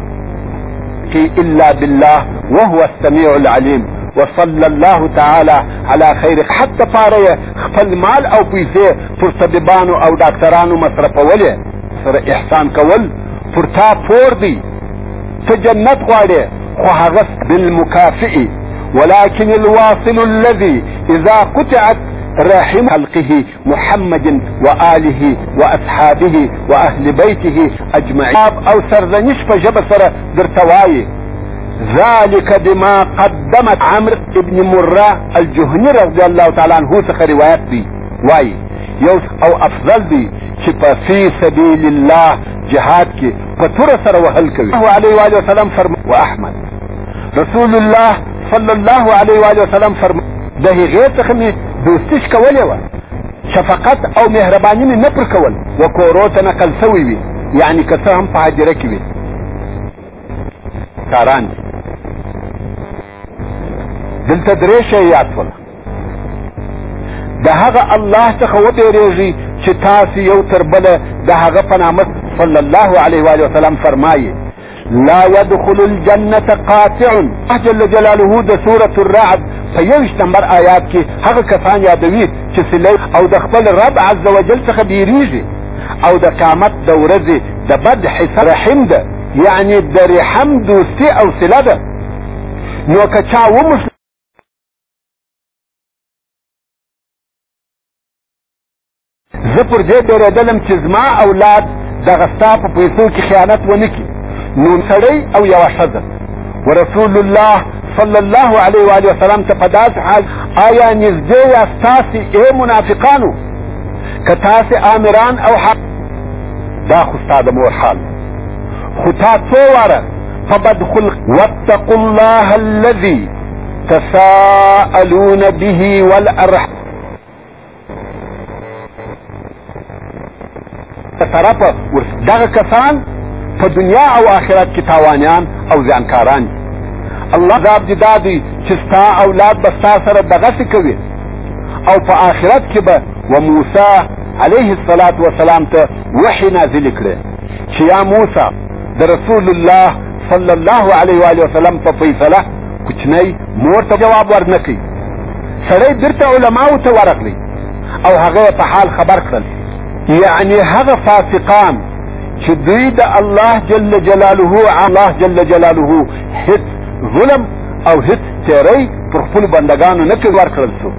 Speaker 1: كي الا بالله وهو السميع العليم وصلى الله تعالى على خير حتى فاري خپل مال او پیسې پر طبيبانو او ډاکټرانو مصرفولې سره احسان کول پر تا پور دی ته جنت غواړې خو هغه بالمكافئ ولكن الواصل الذي اذا قطعت رحم خلقه محمد و آله و اصحابه و اهل بیته اجمعین او سرزنیش په ژبه سره درته وایي ذلك بما قدمت عمر ابن مره الجهني رضي الله تعالى عنه څخه روایت دی وای یو او افضل دی چې په فی سبیل الله جهاد کې په تور سره وهل کوي الله علیه و سلم فرمایي واحمد رسول الله صلی الله علیه و وسلم فرمایي د هغې څخه مې دوستي شکولې وه شفقت او مهرباني مې نه پر کول و کورو ته نقل سوی وي یعنی که څه هم په هجره کې وي تاران دلته درې شی یاد کړل د هغه الله څخه وبېرېږي چې تاسو یو تر بله د هغه په نامه صلی الله علیه و وسلم فرمایي لا يدخل الجنة قاطع جل جلاله د سورة الرعد په یوش نمبر آیات کې هغه کسان یادوي چې سلی او د خپل رب عز وجل څخه بیریږي او د قامت د ورځې د بد حساب رحم ده یعنی د رحم دوستي او سله ده نو که چا ومسلم زه پر دې ډېرېدلم چې زما اولاد دغه ستا په پیسو کې خیانت ونه کړي نون سړی او یوه ښځه ورسول الله صلی الله علیه و آله وسلم ته په داسې حال آیا نږدې یاست تاسې ای منافقانو که تاسې آمران او حق دا خو ستا د مور حال خو تا څو واره په بدخلق واتقوا الله الذي تساءلون به والارحام طرف دغه کسان په دنیا او آخرت کې تاوانیان او زیانکاران دي الله عذاب دې دا دی چې ستا اولاد به ستا سره دغسې کوي او په آخرت کې به و موسی علیه الصلاة وسلام ته وحی نازل کړي چې یا موسی د رسول الله صلی الله علیه و وسلم په فیصله کوچنی مور ته جواب ورنکړي سړی بیرته علماو ته ورغلی او هغه په حال خبر کړل یعنی هغه فاسقان چې دوی د الله جل جلاله الله جل جلاله هیڅ ظلم او هیڅ تیری پر خپل بندگانو نه کوي ورکړل شو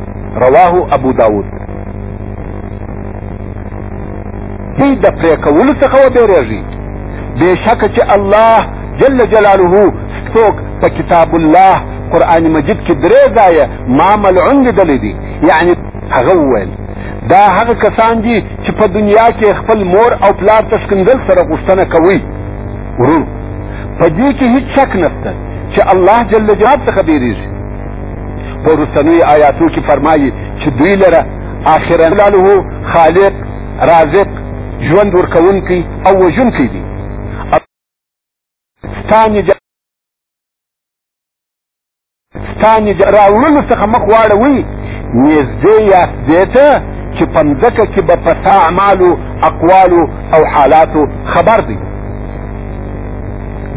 Speaker 1: رواه ابو داود دوی د پرې کولو څخه وبېرېږي بشک چې الله جل جلاله څوک په کتاب الله قران مجید کې درې ځای ما ملعون لیدلې دي یعنی هغه وویل دا هغه کسان دي چې په دنیا کې خپل مور او پلار ته ښکنځل سره غوښتنه کوي ورور په دې کې هیڅ شک نشته چې الله جل جلاله څخه بیریږي په وروستنیو آیاتو کې فرمایي چې دوی لره آخره لاله خالق رازق ژوند ورکونکی او وژونکی دی ستا نجات ستا نجات راوړلو څخه مخ واړوي نږدې یاست دې ته چې په مځکه کې به په تا اعمالو اقوالو او حالاتو خبر دی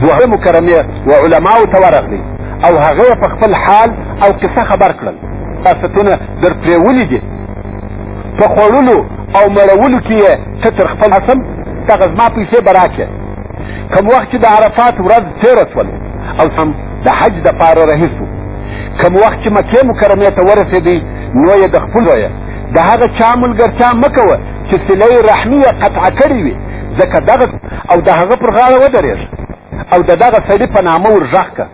Speaker 1: دوه مکرمې و علماو ته ورغلی او هغه په خپل حال او قصه خبر کړل تاسو در پرېولي دي په خوړلو او مړولو کې یې ته تر خپل حسن دغه زما پیسې به راکړې کوم وخت چې د عرفات ورځ تېره شول او سم د حج دپاره رهي شو کوم وخت چې مکې مکرمې ته ورسېدی نو یې د خپل یې د هغه چا ملګرتیا مه کوه چې صله رحمي یې قطعه کړې وي ځکه دغه او د هغه پر غاړه ودرېږه او د دغه سړي په نامه ور غږ که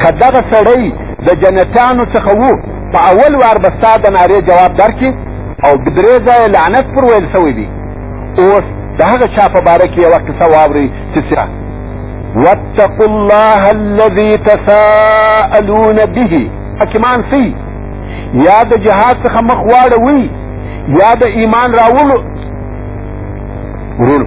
Speaker 1: که دغه سړی د جنتیانو څخه وو په اول وار به ستا د نارې جواب درکړي او درې ځایه لعنت پر ویل سوی دی اوس د هغه چا په باره کې یوه قصه واورئ چې څه واتقوا الله الذي تساءلون به حکیمان سی یا د جهاد څخه مخ واړوي یا د ایمان راولو ورونو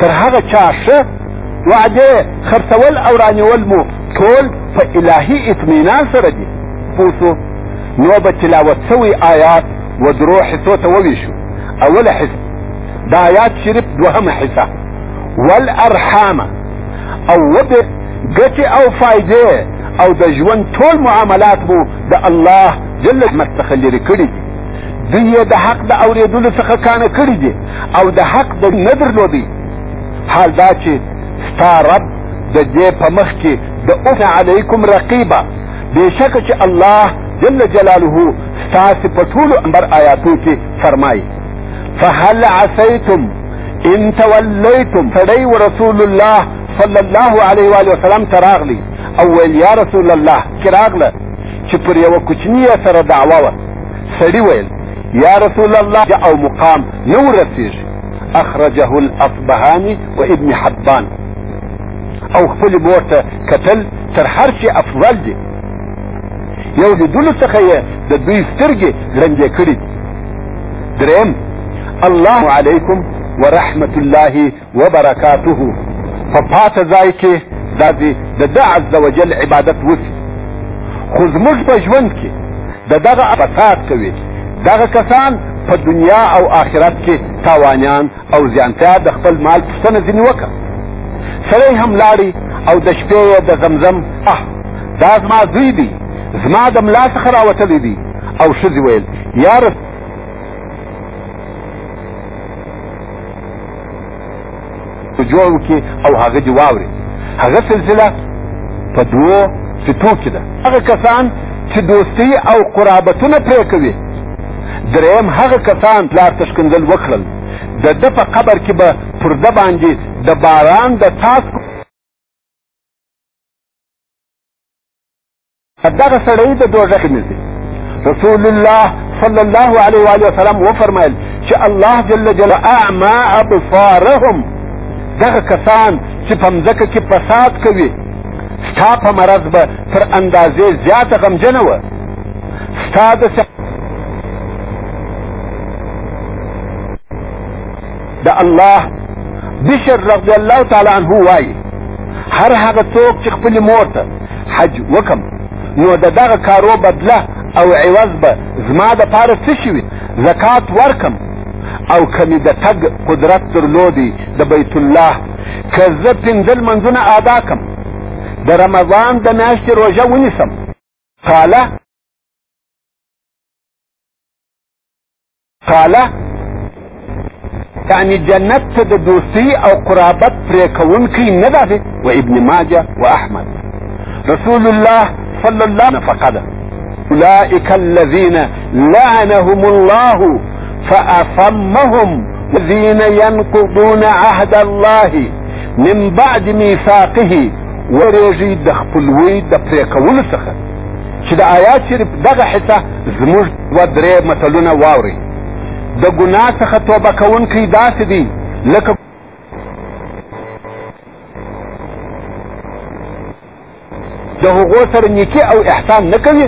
Speaker 1: تر هغه چا ښه وعدې خرڅول او رانیول مو ټول په الهي اطمینان سره دي پوه شو نو به تلاوت سوی آیات و درو حصو ته وویشو اوله حصه د آیات شریف دوهمه حصه والارحام او وبه ګټې او فایدې او د ژوند ټول معاملات مو د الله جل څخه لرې کړي دي دوی یې د حق د اورېدلو څخه کانه کړي دي او د حق د نه درلودي حال دا چې ستا رب د دې په مخ کې د اوس علیکم رقیبه بېشکه چې الله جل جلاله ستاسې په ټولو امر آیاتو کې فرمایي فهل عسیتم ان تولیتم سړی و رسول الله صلی الله علیه و وسلم ته راغلی او ویل یا رسول الله چې راغله چې پر یوه کوچني سره دعوه وه سړي ویل یا رسول الله او مقام نو رسیږي اخرجه الاصبهاني وابن حبان او خپل مور ته کتل تر هر شي افضل دي یو لیدلو څخه یې د دوی سترګې ړندې کړي دریم الله علیکم ورحمت الله وبرکاته په پاکه ځای کې داسې د ده عز وجل عبادت وکړي خو زموږ په ژوند کې د دغه فساد کوي دغه کسان په دنیا او آخرت کې تاوانیان او زیانتیا د خپل مال پوښتنه ځینې وکړه سړی هم لاړی او د شپې یې د زمزم اه دا زما زوی دی زما د ملا څخه راوتلی دی او ښځې ویل یا رسول جوړ وکړي او هغه دی واوري هغه سلسله په دوو سټو کې ده هغه کسان چې دوستي او قرابتونه پرې کوي دریم هغه کسان پلار تشکنځل وکړل د ده په قبر کې به پر ده باندې د باران د څاڅکو دغه سړی د دوزخ نه دی رسول الله صلی الله علیه و علیه وسلم و فرمایل چې الله جل جلاله اعما ابصارهم دغه کسان چې په مځکه کې فساد کوي ستا په مرض به تر اندازې زیاته غمجنه وه ستا د د الله بشر رضی الله تعالی عنه وایي هر هغه څوک چې خپل مور ته حج وکم نو د دغه کارو بدله او عوض به زما د پاره څه شي زکات ورکم او کمی د تګ قدرت درلودي د بیت الله که زه پنځه لمنځونه ادا کم د رمضان د میاشتې روژه ونیسم قاله قاله یعنی جنت ته د دوستی او قرابت پرې کوونکی نه ده و ابن ماجه و احمد رسول الله صلی الله نفقه ده اولئک الذین لعنهم الله فأصمهم الذين ينقضون عهد الله من بعد ميثاقه ورېږي د خپلوۍ د پرې کولو څخه چې د آیات شریف دغه حصه زموږ دوه درې متلونه واورئ د ګناه څخه توبه کوونکی داسې دی لکه د هغو سره نیکي او احسان نه کوي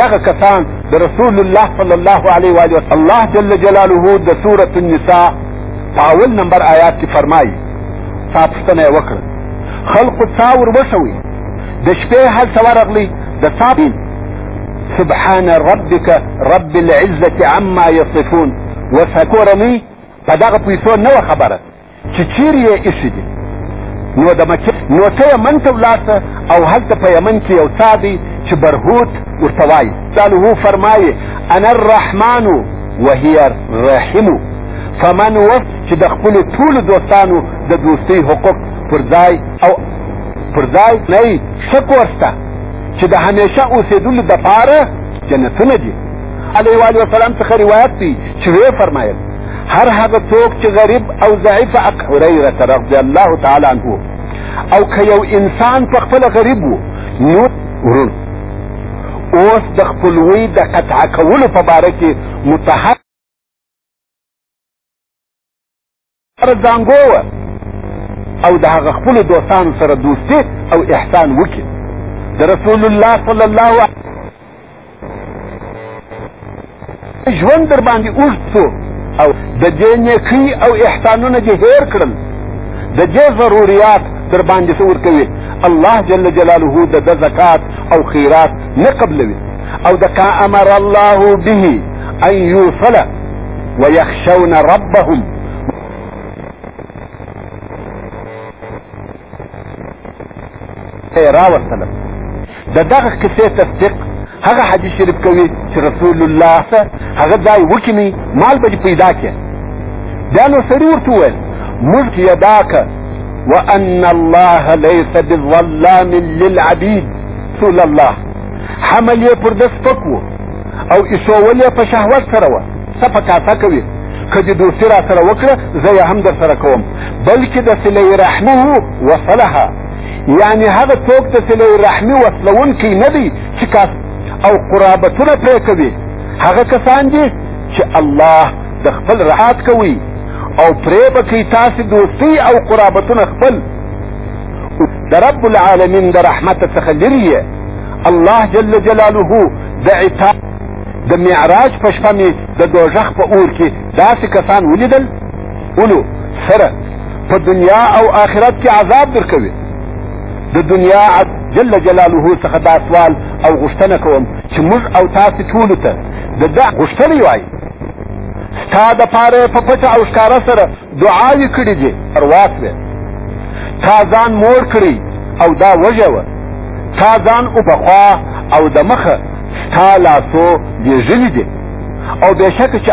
Speaker 1: دغه کسان د رسول الله صلی الله علیه و آله الله جل جلاله د سورة النساء په اول نمبر آیات کې فرمایي ستا پوښتنه یې وکړه خلقو سا ور وښوي د شپې هلته ورغلی د څاپ سبحان ربک رب العزة عما یصفون وسه کورنۍ په دغه پیسو نه وه خبره چې چیرې یې ایښي دي نو د مکې نو ته یمن ته ولاړسه او هلته په یمن کې یو څا دی چې برهوت ورته وایي ساله فرمایي انا الرحمن وهي الرحم فمن وفت چې د خپلو ټولو دوستانو د دوستۍ حقوق پر ځای او پر ځای نه ښه کور شته چې د همیشه اوسېدلو دپاره جنتونه دي علیه وآله وسلام څخه روایت دی چې ویې فرمایل هر هغه څوک چې غریب او ضعیف اق هریره رضی الله تعالی عنه او که یو انسان په خپله غریب و نو ورون اوس د خپلوۍ د قطع کولو په باره کې متحق سره ځانګو وه او د هغه خپلو دوستانو سره دوستي او احسان وکړي د رسول الله صلی الله علیه ژوند در باندې اوږد شو او د دې نیکۍ او احسانونه دې هېر کړل د دې ضروریات در باندې څه ورکوي الله جل جلاله د ده زکات او خیرات نه قبلوي او د کا امر الله به ان یوصله ويخشون ربهم راوستل د دغه قصې تصدیق هغه حدیث شریف کوي چې رسول الله سه هغه ځای وکینی مال به پیدا کې دا نو سړي ورته وویل ملک یداک وان الله ليس بظلام للعبيد رسول الله حمل یې پر د سپک و او ایسول یې په شهوت سره وه څه په کاته کوي که دې دوستي را سره وکړه زه یې هم در سره کوم بلکې د صله رحمه وصلها یعنې هغه څوک د صله رحمي وصلوونکی نه دی چې کاس او قرابتونه پرې کوي هغه کسان دي چې الله د خپل رحات کوي او پرې به کوي تاسې دوستي او قرابتونه خپل د رب العالمین د رحمت څخه لري الله جل جلاله د عتاب د معراج په شپه مې د دوژخ په اور کې داسې کسان ولیدل اولو سره په دنیا او آخرت کې عذاب درکوي د دنیا جل جلاله څخه دا سوال او غوښتنه کوم چې موږ او تاسو ټولو ته د ده غوښتلی وای ستا دپاره په پټه او ښکاره سره دعاوې کړې دي ارواح وې تا ځان مور کړی او دا وجه وه تا ځان وبخوا او د مخه ستا لاسو لېږلي دي او بېشکه چې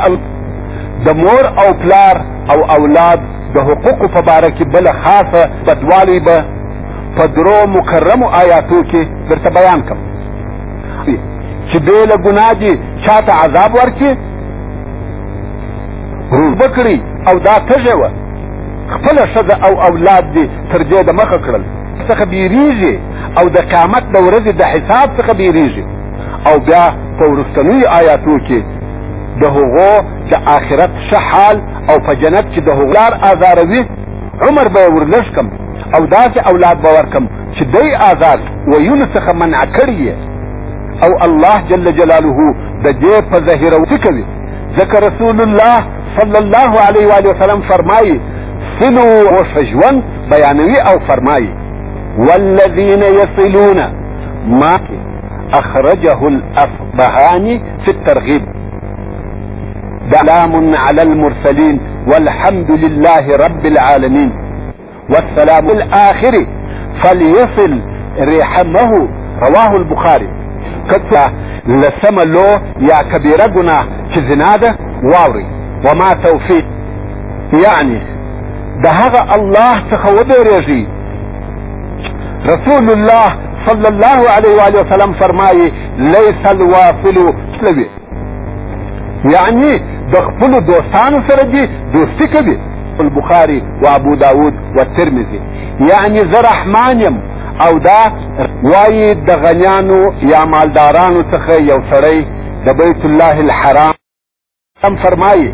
Speaker 1: د مور او پلار او اولاد د حقوقو په باره کې بله خاصه بدوالی به په درو مکرمو آیاتو کې درته بیان کړم چې بې له ګناه دي چا ته عذاب ورکړي روغ کړي او دا تږې وه خپل ښځه او اولاد دې تر دې د مخه کړل څخه بیریږي او د قیامت د ورځې د حساب څخه بیریږي او بیا په وروستنیو آیاتو کې د هغو چې آخرت ښه حال او په جنت کې د هغو لار آزاروي عمر به یې ورلږ کم او داسې اولاد به ورکم چې دی آزاد ویلو څخه منع کړي او الله جل جلاله د دې په ظاهرو کوي ځکه رسول الله صلى الله عليه واله وسلم فرماي سلم فرمای سلو و فجوان او فرماي والذين يصلون ما اخرجه الاصبهاني في الترغيب سلام على المرسلين والحمد لله رب العالمين والسلام الآخر فليصل رحمه رواه البخاري كتلة لسم له يا كبير جناه كزناده واوري وما توفيق يعني ده هذا الله تخوض رجي رسول الله صلى الله عليه وآله وسلم فرماي ليس الوافل تلوي یعنی د خپل دوستانو سره دي دوستی کوي البخاري و ابو داود و ترمذي یعنی زه رحمان یم او دا وایي د غنیانو یا مالدارانو څخه یو سړی د بیت الله الحرام فرمایي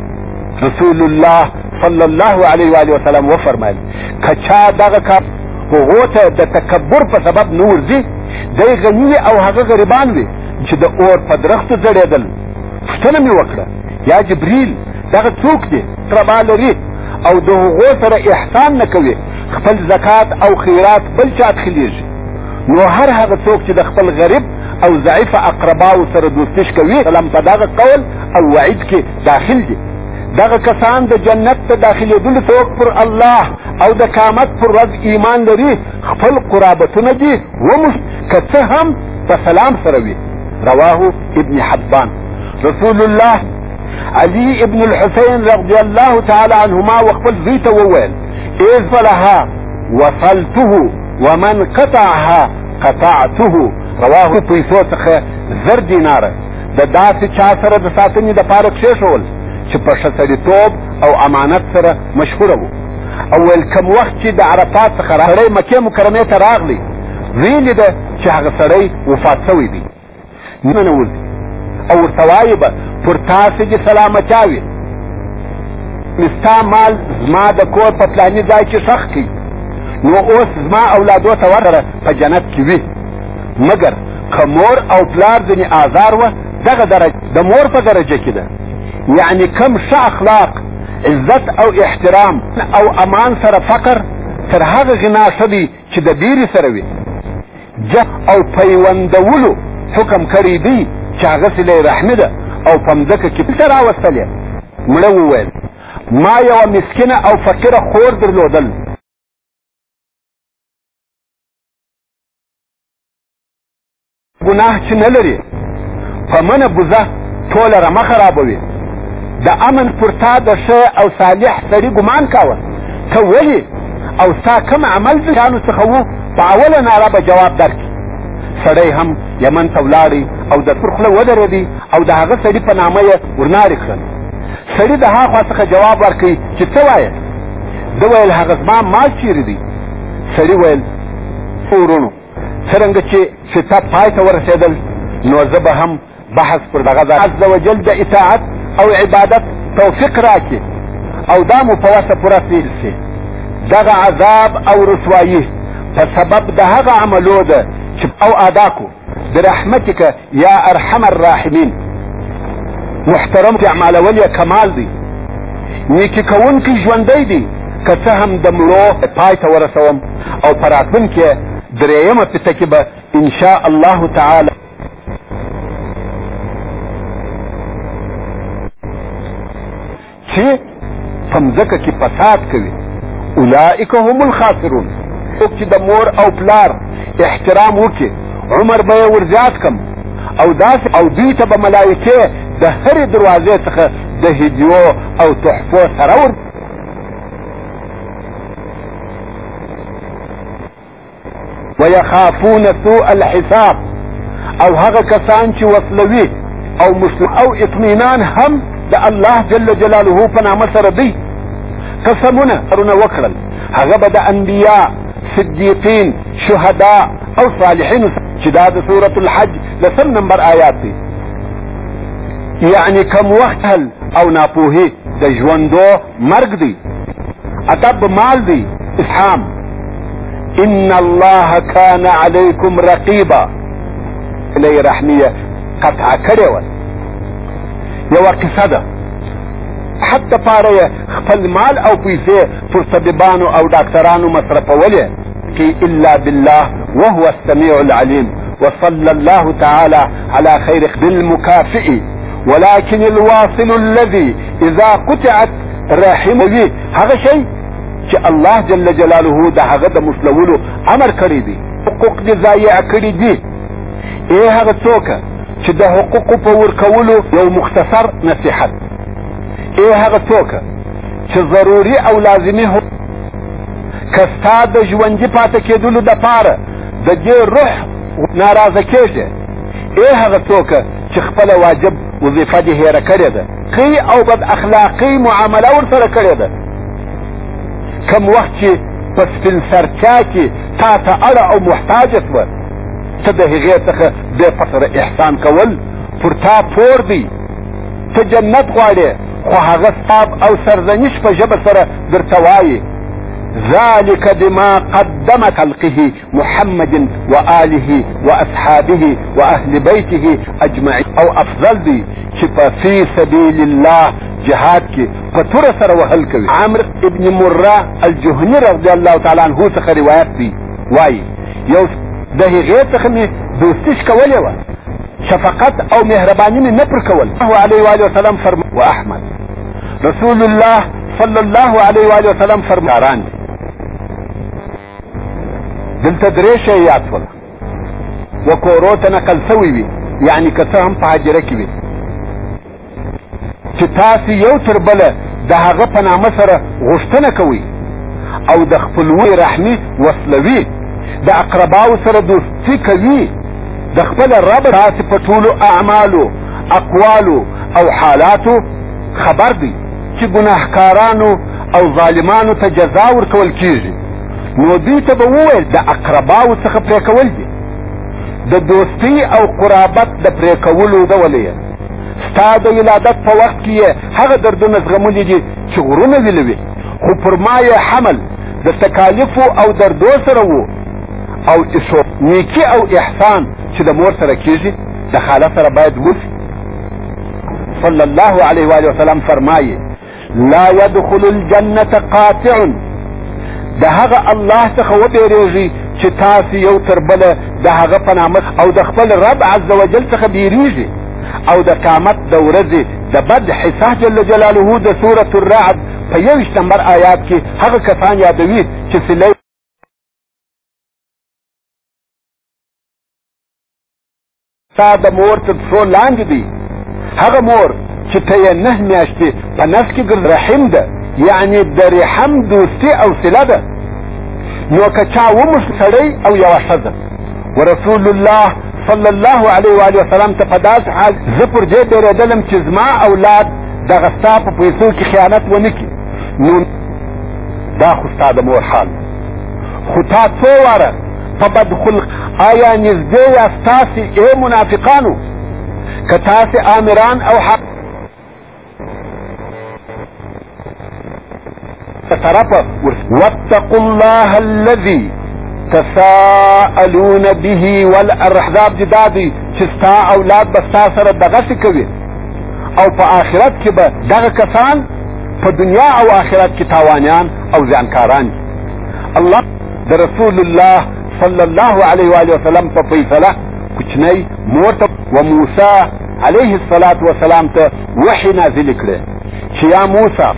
Speaker 1: رسول الله صلی الله علیه و علیه وسلم و فرمایل کچا دغه کار هغه ته د تکبر په سبب نه ورځي دی غنی او هغه غریبان وي چې د اور په درختو ځړېدل پوښتنه مې وکړه یا جبريل دغه څوک دی تربا لري او د هغو سره احسان نه کوي خپل زکات او خیرات بل چا تخلیږي نو هر هغه څوک چې د خپل غریب او ضعیف اقرباو سره دوستیش کوي سلام په دغه قول او وعید کې داخل دي دغه کسان د جنت ته داخلېدلو څوک پر الله او د قامت پر ورځ ایمان لري خپل قرابتونه دي وموږ که څه هم په سلام سره وي رواه ابن حبان رسول الله علي ابن الحسين رضي الله تعالى عنهما وخبر زيته وويل اذ فلها وصلته ومن قطعها قطعته رواه پیسو څخه زر دیناره د داسې چا سره د ساتنې د پاره کښېښول چې په ښه سړیتوب او امانت سره مشهوره وو او ویل کم وخت چې د عرفات څخه راغلی مکې مکرمې ته راغلی ویلي ده چې هغه سړی وفات شوی دی ننه وځي او ورته وایي به پر تاسې دې سلامتیا وي ستا مال زما د کور په پلاني ځای کې ښخ کړي نو اوس زما اولادو ته ورره په جنت کې وي مګر که مور او پلار ځینې آزار وه دغه درجه د مور په درجه کې ده یعنی کم ښه اخلاق عزت او احترام او امان سره فقر تر هغه غنا ښه دی چې د ډېري سره وي جه او پیوندولو حکم کړی دی چې هغه سله رحمه ده او په مځکه کې پته راوستلې مړه وویل ما یوه مسکینه او فقیره خور درلودل ګناه چې نه لري په منه بوزه ټوله رمه خرابوي د امن پر تا د ښه او صالح سړي ګمان کاوه ته ولي او ستا کم عمل د شانو څخه وو په اوله ناره به جواب درکړي سړی هم یمن ته ولاړی او د پر خوله ودرېدی او د هغه سړي په نامه یې ورنارې کړل سړي د هاخوا څخه جواب ورکړي چې څه وایې ده ویل هغه زما مال چیرې دی سړي ویل ورونو څرنګه چې ستا پای ته ورسېدل نو زه به هم بحث پر دغه ځای عز وجل د اطاعت او عبادت توفیق راکړي او دا مو په وسه پوره تېر شي دغه عذاب او رسوایي په سبب د هغه عملو ده چې او ادا کو برحمتک یا ارحم الراحمین محترم کې اعمالول یا کمال دی نیکی کوونکی ژوندی دی که څه هم د مړو پای ته ورسوم او په راتلونکې درېیمه پسه کې به ان شاء الله تعالی چې په مځکه کې فساد کوي اولئک هم الخاسرون څوک چې د مور او پلار احترام وکړي عمر به یې ورزیات کم او داس او دوی ته به ملایکې د هرې دروازې څخه د هدیو او تحفو سره ور ويخافون سوء الحساب او هغه کسان چې وسلوي او مشتو او اطمینان هم د الله جل جلاله په نامه سره دی قسمونه ارونه وکړل هغه به د انبیا صدیقین شهدا او صالحین چې دا د سورة الحج لسم نمبر آیات دی یعنی کم وخت هل او ناپوهی د ژوندو مرګ دی ادب مال دی اسحام ان الله كان عليكم رقيبا الی رحمیه قطع کړی و یوه قصه ده حتی پاره خپل مال او پیسې پر طبیبانو او ډاکترانو مصرفولې کی الا بالله وهو السميع العليم وصلى الله تعالى على خير بالمكافئ ولكن الواصل الذي اذا قطعت رحمه هغه شي چې الله جل جلاله د هغه د مسلولو امر کړی دی حقوق دې ضایع کړی دي اے هغه څوک چې د حقوق په ورکولو یو مختصر نصيحت اے هغه څوک چې ضروري او لازمي هو کستا د ژوندۍ پاتې کېدلو د پاره د دې روح ناراضه کېږي اے هغه څوک چې خپل واجب وظیفه دې هېره کړې ده ښې او بد اخلاقي معامله ورسره کړې ده کم وخت چې په سپین سرتیا کې تا ته اړه او محتاجه شوه ته د هغې څخه بې فقره احسان کول پر تا پور دی ته جنت غواړې خو هغه ستاب او سرزنیش په ژبه سره درته وایي ذلك بما قدمت القه محمد و آله و اصحابه و اهل بیته اجمعین او افضل دی چې په فی سبیل الله جهاد کې په تور سره وهل کوي عمر ابن مره الجهني رضی الله تعالی عنه څخه روایت دی وای یو د هغې څخه مې دوستیش کولې وه شفقت او مهرباني مې نه پر کول الله علیه و آله وسلم فرما و احمد رسول الله صلی الله علیه و آله وسلم فرماران دي دلته درې شی یاد شول و کورو ته نقل سوی وي یعنی که څه هم په هجره کې وي چې تاسو یو تر بله د هغه په نامه سره غوښتنه کوئ او د خپلوي رحمي وصلوي د اقرباو سره دوستي کوي د خپل رب تاسو په ټولو اعمالو اقوالو او حالاتو خبر دی چې ګناهکارانو او ظالمانو ته جزا ورکول کیږي نو دوی ته به وویل د اقرباو څخه پرې کول دي د دوستی او قرابت د پرې کولو ډول یې ستا د ولادت په وخت کې یې هغه دردونه زغملي دي چې غرونه ویلوي خو پر ما یې حمل د تکالیفو او دردو سره وو او ایشو نیکی او احسان چې د مور سره کیږي د خاله سره باید وسي صلی الله علیه وآله وسلم فرمایي لا يدخل الجنة قاطع د هغه الله څخه وبېرېږي چې تاسو یو تر بله د هغه په نامه او د خپل رب عز وجل څخه بیریږي او د قامت د ورځې د بد حساه جل جلاله د سورة الرعد په یویشت نمبر آیات کې هغه کسان یادوي چې سلی ستا د مور تر پښو لاندې دی هغه مور چې ته یې نه میاشتې په نفس کې ګرځ رحم ده یعنې د رحم دوستي او صله ده نو که چا وموږ سړی او یوه ښځه ورسول الله صلی الله علیه و علیه وسلم ته په داسې حال زه پر دې ډېرېدلم چې زما اولاد دغه ستا په پیسو کې خیانت ونه کړي نو دا خو ستا د مور حال خو تا څو واره په بد خلق آیا نږدې یا ستاسې ای منافقانو که تاسې آمران او حق طرف واتقوا الله الذي تساءلون به والارحزاب دي دادي چې ستا اولاد به ستا سره دغسې کوي او په آخرت کې به دغه کسان په دنیا او آخرت کې تاوانیان او زیانکاران الله د رسول الله صلی الله علیه و آله وسلم په فیصله کوچنی مور ته و موسی علیه الصلاة والسلام ته وحی نازل کړه چې یا موسی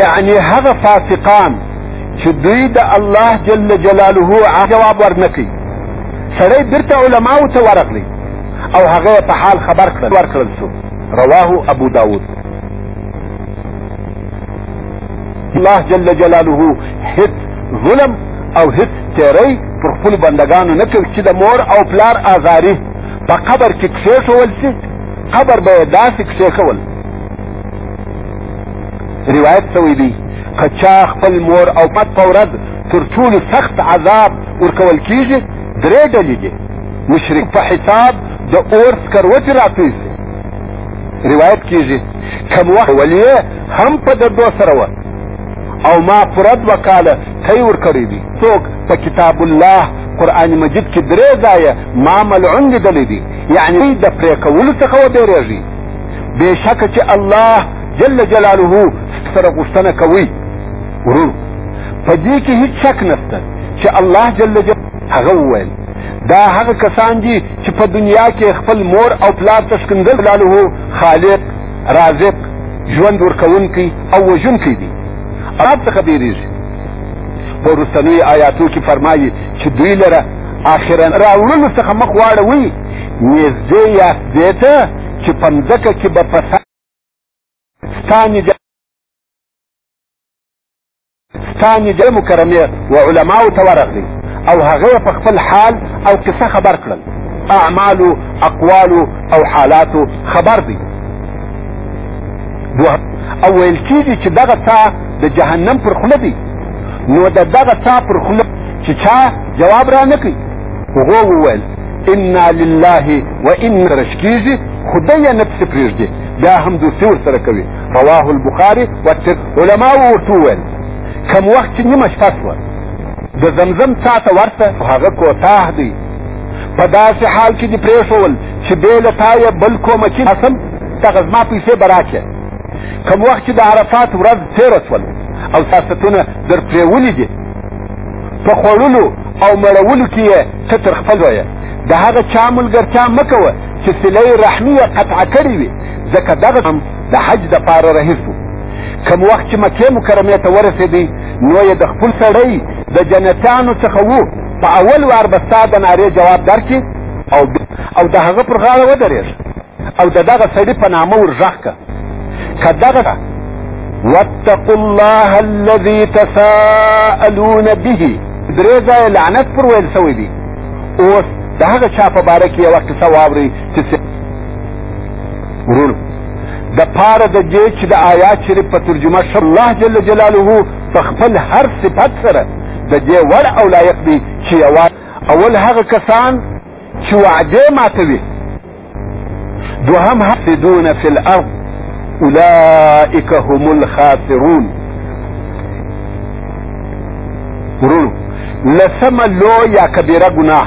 Speaker 1: یعنی هغه فاسقان چې دوی د الله جل جلاله جواب ورنکړي سړی بیرته علماو ته ورغلی او هغه په حال خبر کړل ورکړل شو رواه ابو داود الله جل جلاله هیڅ ظلم او هیڅ تیری پر خپل بندگانو نه کوي چې د مور او پلار آزاری په قبر کې کښېښول شي قبر به یې داسې کښېښول روایت شوی دی که چا خپل مور او پت په ورځ تر ټولو سخت عذاب ورکول کیږي درې ډلې دي مشرک په حساب د اور سکروټې راتوی شي روایت کیږي کم وخت ولې هم په دردو سره وه او ما پوره دوه کاله طی ورکړی دی څوک په کتاب الله قرآن مجید کې درې ځایه ما ملعون لیدلی دی یعنی د پرې کولو څخه وبېرېږي بېشکه چې الله جل جلاله سره غوښتنه کوي ورور په دې کې هیڅ شک نشته چې الله جل جلاله هغه وویل دا هغه کسان دي چې په دنیا کې خپل مور او پلار ته ښکنځل لاله خالق رازق ژوند ورکوونکی او وژونکی دی عذاب څخه بیریږي په وروستنیو آیاتو کې فرمایي چې دوی لره آخرا راوړلو څخه مخ واړوي نږدې یاست دې ته چې په مځکه کې به فساد ستا ستاني د مکرمه و علماء ته ورغلی او هغه په خپل حال او قصه خبر کړل اعمال اقوال او حالات خبر دي او ویل کیږي چې دغه څا د جهنم پر خوله دی نو د دغه څا پر خوله چې چا جواب را نه کوي هغه وویل انا لله و ان رشکیږي خدای نه پسې پرېږدي بیا هم دوسي ورسره کوي رواه البخاري والترمذي علماو ورته وویل کم وخت چې نیمه شپه شوه د زمزم څاه ته ورته هغه کوتاه دی په داسې حال کې دې پرېښول چې بې له تا یې بل کومه کې حسن دغه زما پیسې به راکړې کم وخت چې د عرفات ورځ تېره شول او ساستونه در پرېولي دي په خوړلو او مړولو کې یې ته تر خپل وایه د هغه چا ملګرتیا مه کوه چې صله رحمي یې قطعه کړې وي ځکه دغه د حج د پاره رهیسو کم وخت چې مکه مکرمه ته ورسېدی نو یې د خپل سړی د جنتانو څخه وو په اول وار به ستا د نارې جواب درکې او او د هغه پر غاړه ودرېږه او د دغه سړي په نامه ورغږ که که دغه واتقوا الله الذي تساءلون به درې ځایه لعنت پر ویل سوی دی اوس د هغه چا په باره کې یوه قصه واورئ چې ورونو د پاره د دې چې د آیات شریف په ترجمه شو الله جل جلاله په خپل هر صفت سره د دې وړ او لایق دی چې یوه اول هغه کسان چې وعده ماتوي دوهم هفدون فی الارض اولئک هم الخاسرون ورونو لسمه لو یا کبیره ګناه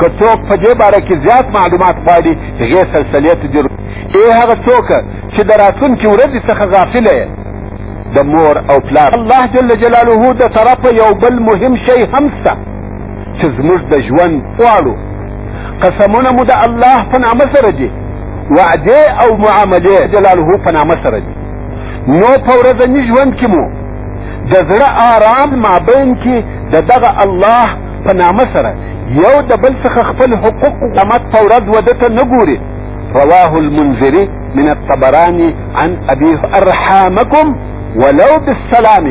Speaker 1: که څوک په دې باره کې زیات معلومات غواړي هغې سلسلې ته دې ای هغه څوک چې د راتلونکي ورځې څخه غافله یې د مور او پلار الله جل جلاله د طرفه یو بل مهم شی هم شته چې زموږ د ژوند غواړو قسمونه مو د الله په نامه سره دي وعدې او معاملې جلاله په نامه سره دي نو په ورځني ژوند کې مو د زړه آرام مابین کې د دغه الله په نامه سره یو د بل څخه خپل حقوق قیامت په ورځ وده ته نه ګوري رواه المنذري من الطبراني عن ابي ارحامكم ولو بالسلام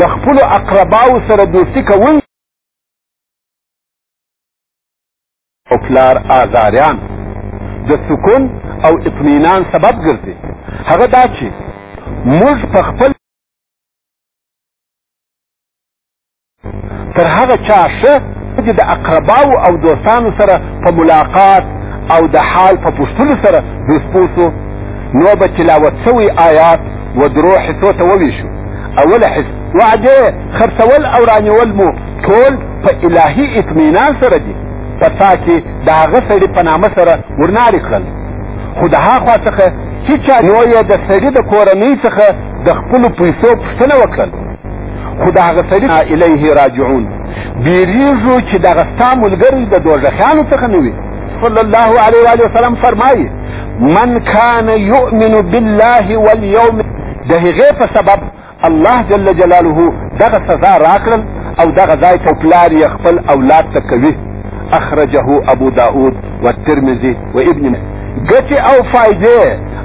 Speaker 1: د خپل اقرباو سره دوستي کوي او پلار آزاریان د سکون او اطمینان سبب ګرځي هغه دا چې موږ په خپل تر هغه چا ښه چې د اقرباو او دوستانو سره په ملاقات او د حال په پوښتلو سره دوسپوسو نو به تلاوت سوی آیات و درو حصو ته وویشو اوله حص وعده خرڅول او رانیول مو ټول په الهي اطمینان سره دي په تا کې د هغه سړي په نامه سره ورنارې کړل خو د هاخوا څخه هیچا نو یې د سړي د کورنۍ څخه د خپلو پیسو پوښتنه وکړل خو د هغه سړي الیه راجعون بیریږو چې دغه ستا ملګری د دوزخیانو څخه نه وي صلی الله علیه وآله وسلم فرمایي من کان یؤمن بالله والیوم د هغې په سبب الله جل جلاله دغه سزا راکړل او دغه ځای ته پلار یې خپل اولاد ته کوي اخرجه ابو داود والترمذي وابن ګټې او فائدې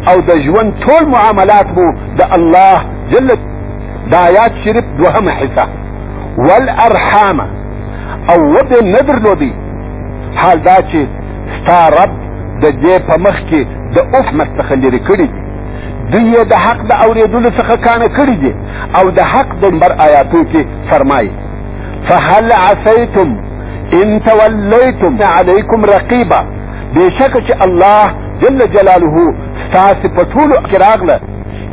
Speaker 1: او د ژوند ټول معاملات مو د الله جل دا آیات شریف دوهمه حصه والارحام او وبه نه درلودی حال دا چې ستا رب د دې په مخ کې د اوفمت څخه لرې کړي دي دوی یې د حق د اورېدلو څخه کانه کړي دي او د حق د نمبر آیاتو کې فرمایي فهل عسیتم ان تولیتم علیکم رقیبا بېشکه چې الله جل جلاله ستاسې په ټولو کې راغله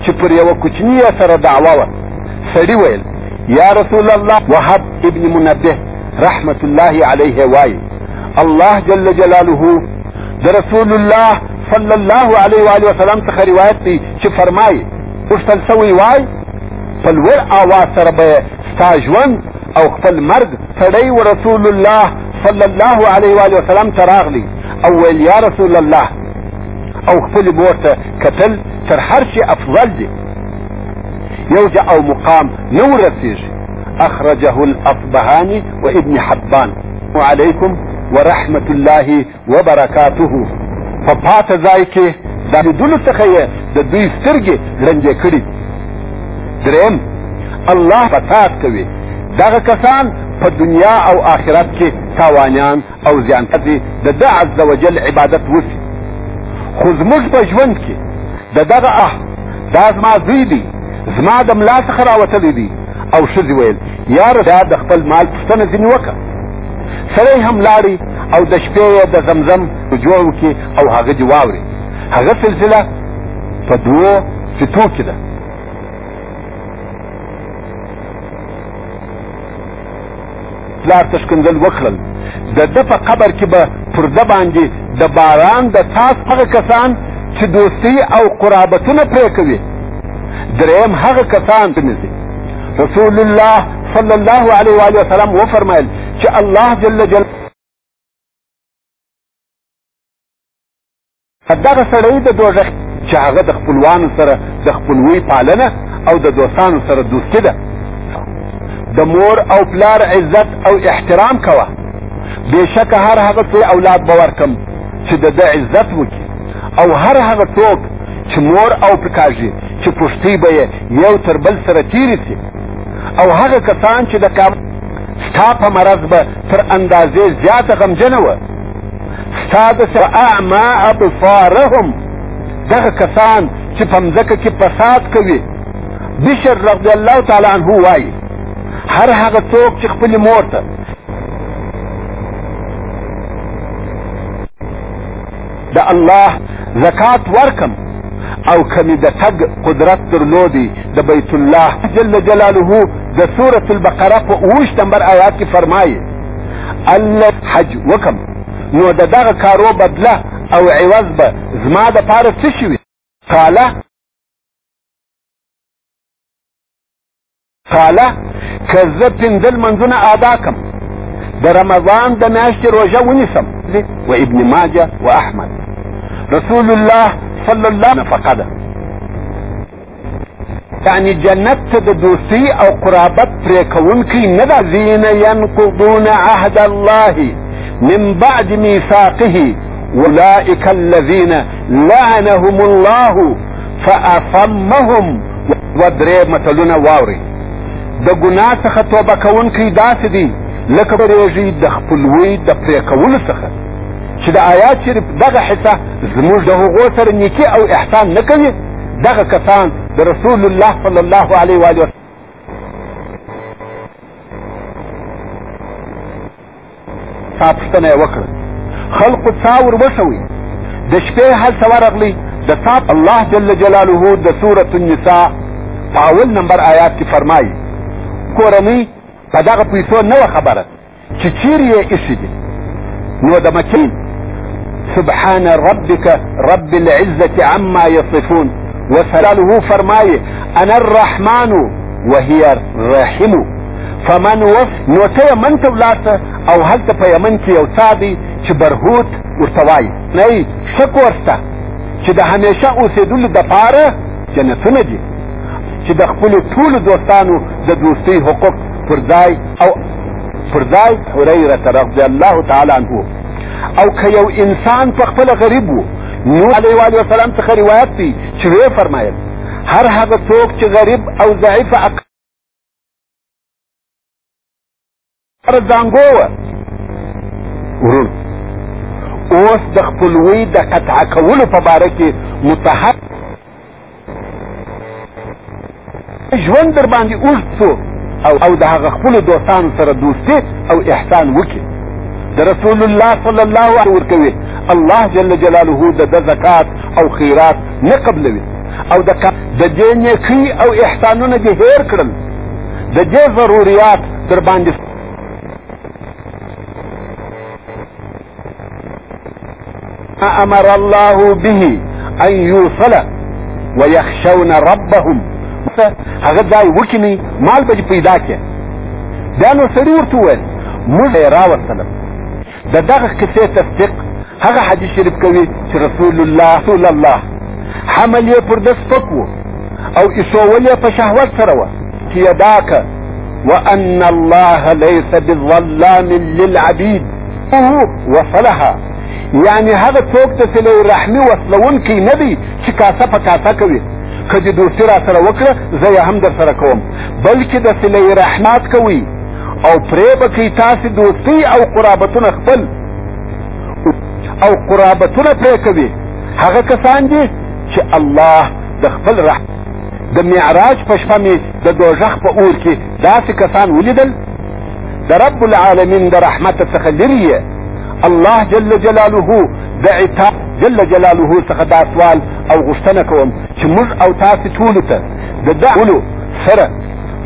Speaker 1: چې پر یوه کوچني یې سره دعوه وه سړي ویل یا رسول الله وهب ابن منبه رحمت الله علیه وایي الله جل جلاله د رسول الله صلی الله علیه و وسلم څخه روایت دی چې فرمایي پوښتل سوی وای په لوړ آواز سره به ستا ژوند او خپل مرګ سړی و رسول الله صلی الله علیه و وسلم ته راغلی او ویل یا رسول الله او خپل مور ته کتل تر هر څه افضل دي یو ځای او مقام نه ورسیږي اخرجه الاصبهاني وابن حبان وعليكم ورحمة الله وبركاته په پاته ځای کې د لیدلو څخه یې د دوی سترګې ړندې کړي دریم الله فساد کوي دغه کسان په دنیا او آخرت کې تاوانیان او زیان کړي د ده عز وجل عبادت وکړي خو زموږ په ژوند کې د دغه اه دا زما زوی دی زما د ملا څخه راوتلی دی او ښځې ویل یاره دا د خپل مال پوښتنه ځینې وکړه سړی هم لاړی او د شپې یې د زمزم جوړ وکړي او هغه دې واوري هغه سلسله په دوو فتو کې ده پلار ته ښکنځل وکړل د ده په قبر کې به پر ده باندې د باران د تاس هغه کسان چې دوستي او قرابتونه پرې کوي دریم هغه کسان ته نږدې رسول الله صلی الله علیه و وسلم وفرمایل چې الله جل جلاله دغه سړی د دوزخ چې هغه د خپلوانو سره د خپلوۍ پالنه او د دوستانو سره دوستي ده د مور او پلار عزت او احترام کوه بېشکه هر هغه څه اولاد به ورکم چې د ده عزت وکړي او هر هغه څوک چې مور او پکاږي چې پښتۍ به یې یو تر بل سره تیرې سي او هغه کسان چې د قیامت ستا په مرض به تر اندازې زیاته غمجنه وه ستا د اعما ابصارهم دغه کسان چې په مځکه کې فساد کوي بشر رضی الله تعالی عنه وایي هر هغه څوک چې خپل مور ته د الله زکات ورکم او کمی د تګ قدرت درلودي د بیت الله جل جلاله د سورة البقره په اوویشت نمبر آیات کې فرمایي الله حج وکم نو د دغه کارو بدله او عوض به زما د پاره څه شي وي قاله قاله که زه پنځه لمونځونه ادا کم د رمضان د میاشتې روژه ونیسم و ابن ماجه و احمد رسول الله صلی الله نفقه ده یعنی جنت ته د دوستۍ او قرابت پرې کوونکی نه ده ذین ینقضون عهد الله من بعد میثاقه اولئک الذین لعنهم الله فاصمهم و درې متلونه واوري د ګناه څخه توبه کوونکی داسې دی لکه ورېږي د خپلوۍ د پرې کولو څخه چې د آیات شریف دغه حصه زموږ د هغو سره نیکي او احسان نه کوي دغه کسان د رسول الله صلی الله علیه و آله تا پوښتنه یې وکړه خلقو څا ور وښوي د شپې هلته ورغلی د صاحب الله جل جلاله د سورة النساء په اول نمبر آیات کې فرمایي کورنۍ په دغه پیسو نه وه خبره چې چیرې یې ایسي دي نو د مکین سبحان ربك رب العزة عما يصفون وسلاله فرمایي انا الرحمن وهي الرحم فمن وف نو ته یمن ته ولاړسه او هلته په یمن کې یو څا دی چې برهوت ورته وایي نه ښه کور شته چې د همیشه اوسېدلو دپاره جنتونه دي چې د خپلو ټولو دوستانو د دوستۍ حقوق پر ځای او پر ځای هريره رضی الله تعالی عنه او که یو انسان په خپل غریب وو نو علیه و علیه وسلم څخه روایت دی چې وی فرمایل هر هغه څوک چې غریب او ضعیف عقل ځانګو ورور اوس د خپلوي د قطع کولو په باره کې متحق ژوند در باندې اوږد سو او او د هغه خپل دوستانو سره دوستي او احسان وکړي د رسول الله صلی الله علیه ورکوي الله جل جلاله د زکات او خیرات نه قبلوي او د د دې نیکی او احسانونه دې هیر کړل د دې ضرورت در باندې امر الله به ان يوصل ويخشون ربهم هغه ځای وکینی مال به پیدا کې دا نو سړي ورته وویل موږ یې راوستلم د دغه قصې تصدیق هغه حدیث شریف کوي چې رسول الله رسول الله حمل یې پر ده سپک و او ایسول یې په شهوت سره وه چې یداکه وان الله ليس بظلام للعبيد وصلها یعنی هغه څوک د صله رحمي وصلوونکی نه دی چې کاسه په کاسه کوي که دې دوستي را سره وکړه زه یې هم در سره کوم بلکې د صله رحمات کوي او پرې به کوي تاسې دوستي او قرابتونه خپل او قرابتونه پرې کوي هغه کسان دي چې الله د خپل رحمت د معراج په شپه مې د دوژخ په اور کې داسې کسان ولیدل د رب العالمین د رحمت څخه لري الله جل جلاله د عتاب جل جلاله څخه دا سوال او غوښتنه کوم چې موږ او تاسو ټول ته د دعولو سره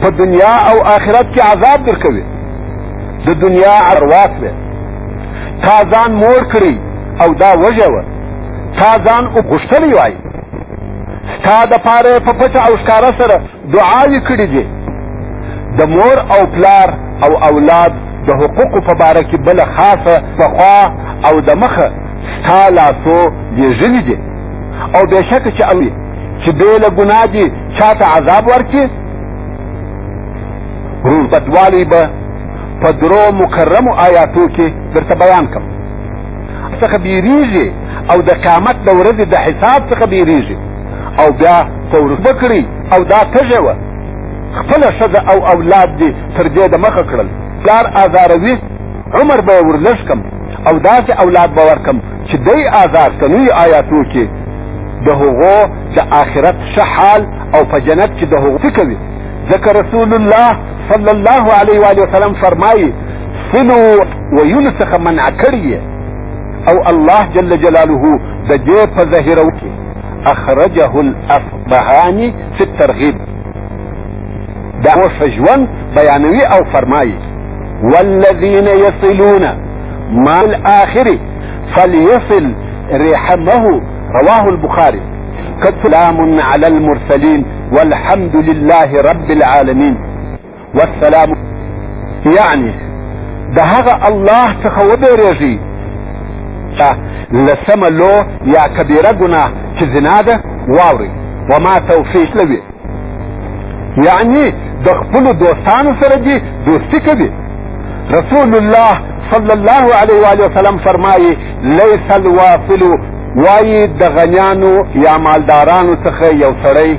Speaker 1: په دنیا او آخرت کې عذاب درکوي د دنیا ارواح وي تا ځان مور کړی او دا وجه وه تا ځان وغوښتلی وای ستا دپاره په پټه او ښکاره سره دعاوې کړې دي د مور او پلار او اولاد د حقوقو په باره کې بل خاصه پخوا او د مخه ستا لاسو لېږلي دي او بېشکه چې امي چې بې له ګناه دي چا ته عذاب ورکړي رغبتوالی به په درو مکرمو آیاتو کې درته بیان کړم څخه بیریږي او د قیامت د ورځې د حساب څخه بیریږي او بیا په ورسبه کړی او دا تږې وه خپله ښځه او اولاد دې تر دې د مخه کړل پلار ازاروي عمر به یې ورلږ کم او داسې اولاد به ورکم چې دی ازار سنوي آیاتو کې د هغو د آخرت ښه حال او په جنت کې د هغو فکر وي ځکه رسول الله صلی الله علیه و وسلم فرمایي سلو ویونو څخه منع کړي او الله جل جلاله د دې په ظاهرو کې اخرجه الاصبهاني فی الترغیب دا اوس ژوند او فرماي والذین يصلون ما الاخر فليصل رحمه رواه البخاري سلام على المرسلين والحمد لله رب العالمين والسلام یعنی د هغه الله څخه وبېرېږي چې لسمه لو یا کبیره ګناه چې زنا ده واوري وما توفیق لوي یعنی د خپلو دوستانو سره دي دوستي کوي رسول الله صلی الله علیه و آله وسلم فرمایي لیس الواصل وایي د غنیانو یا مالدارانو څخه یو سړی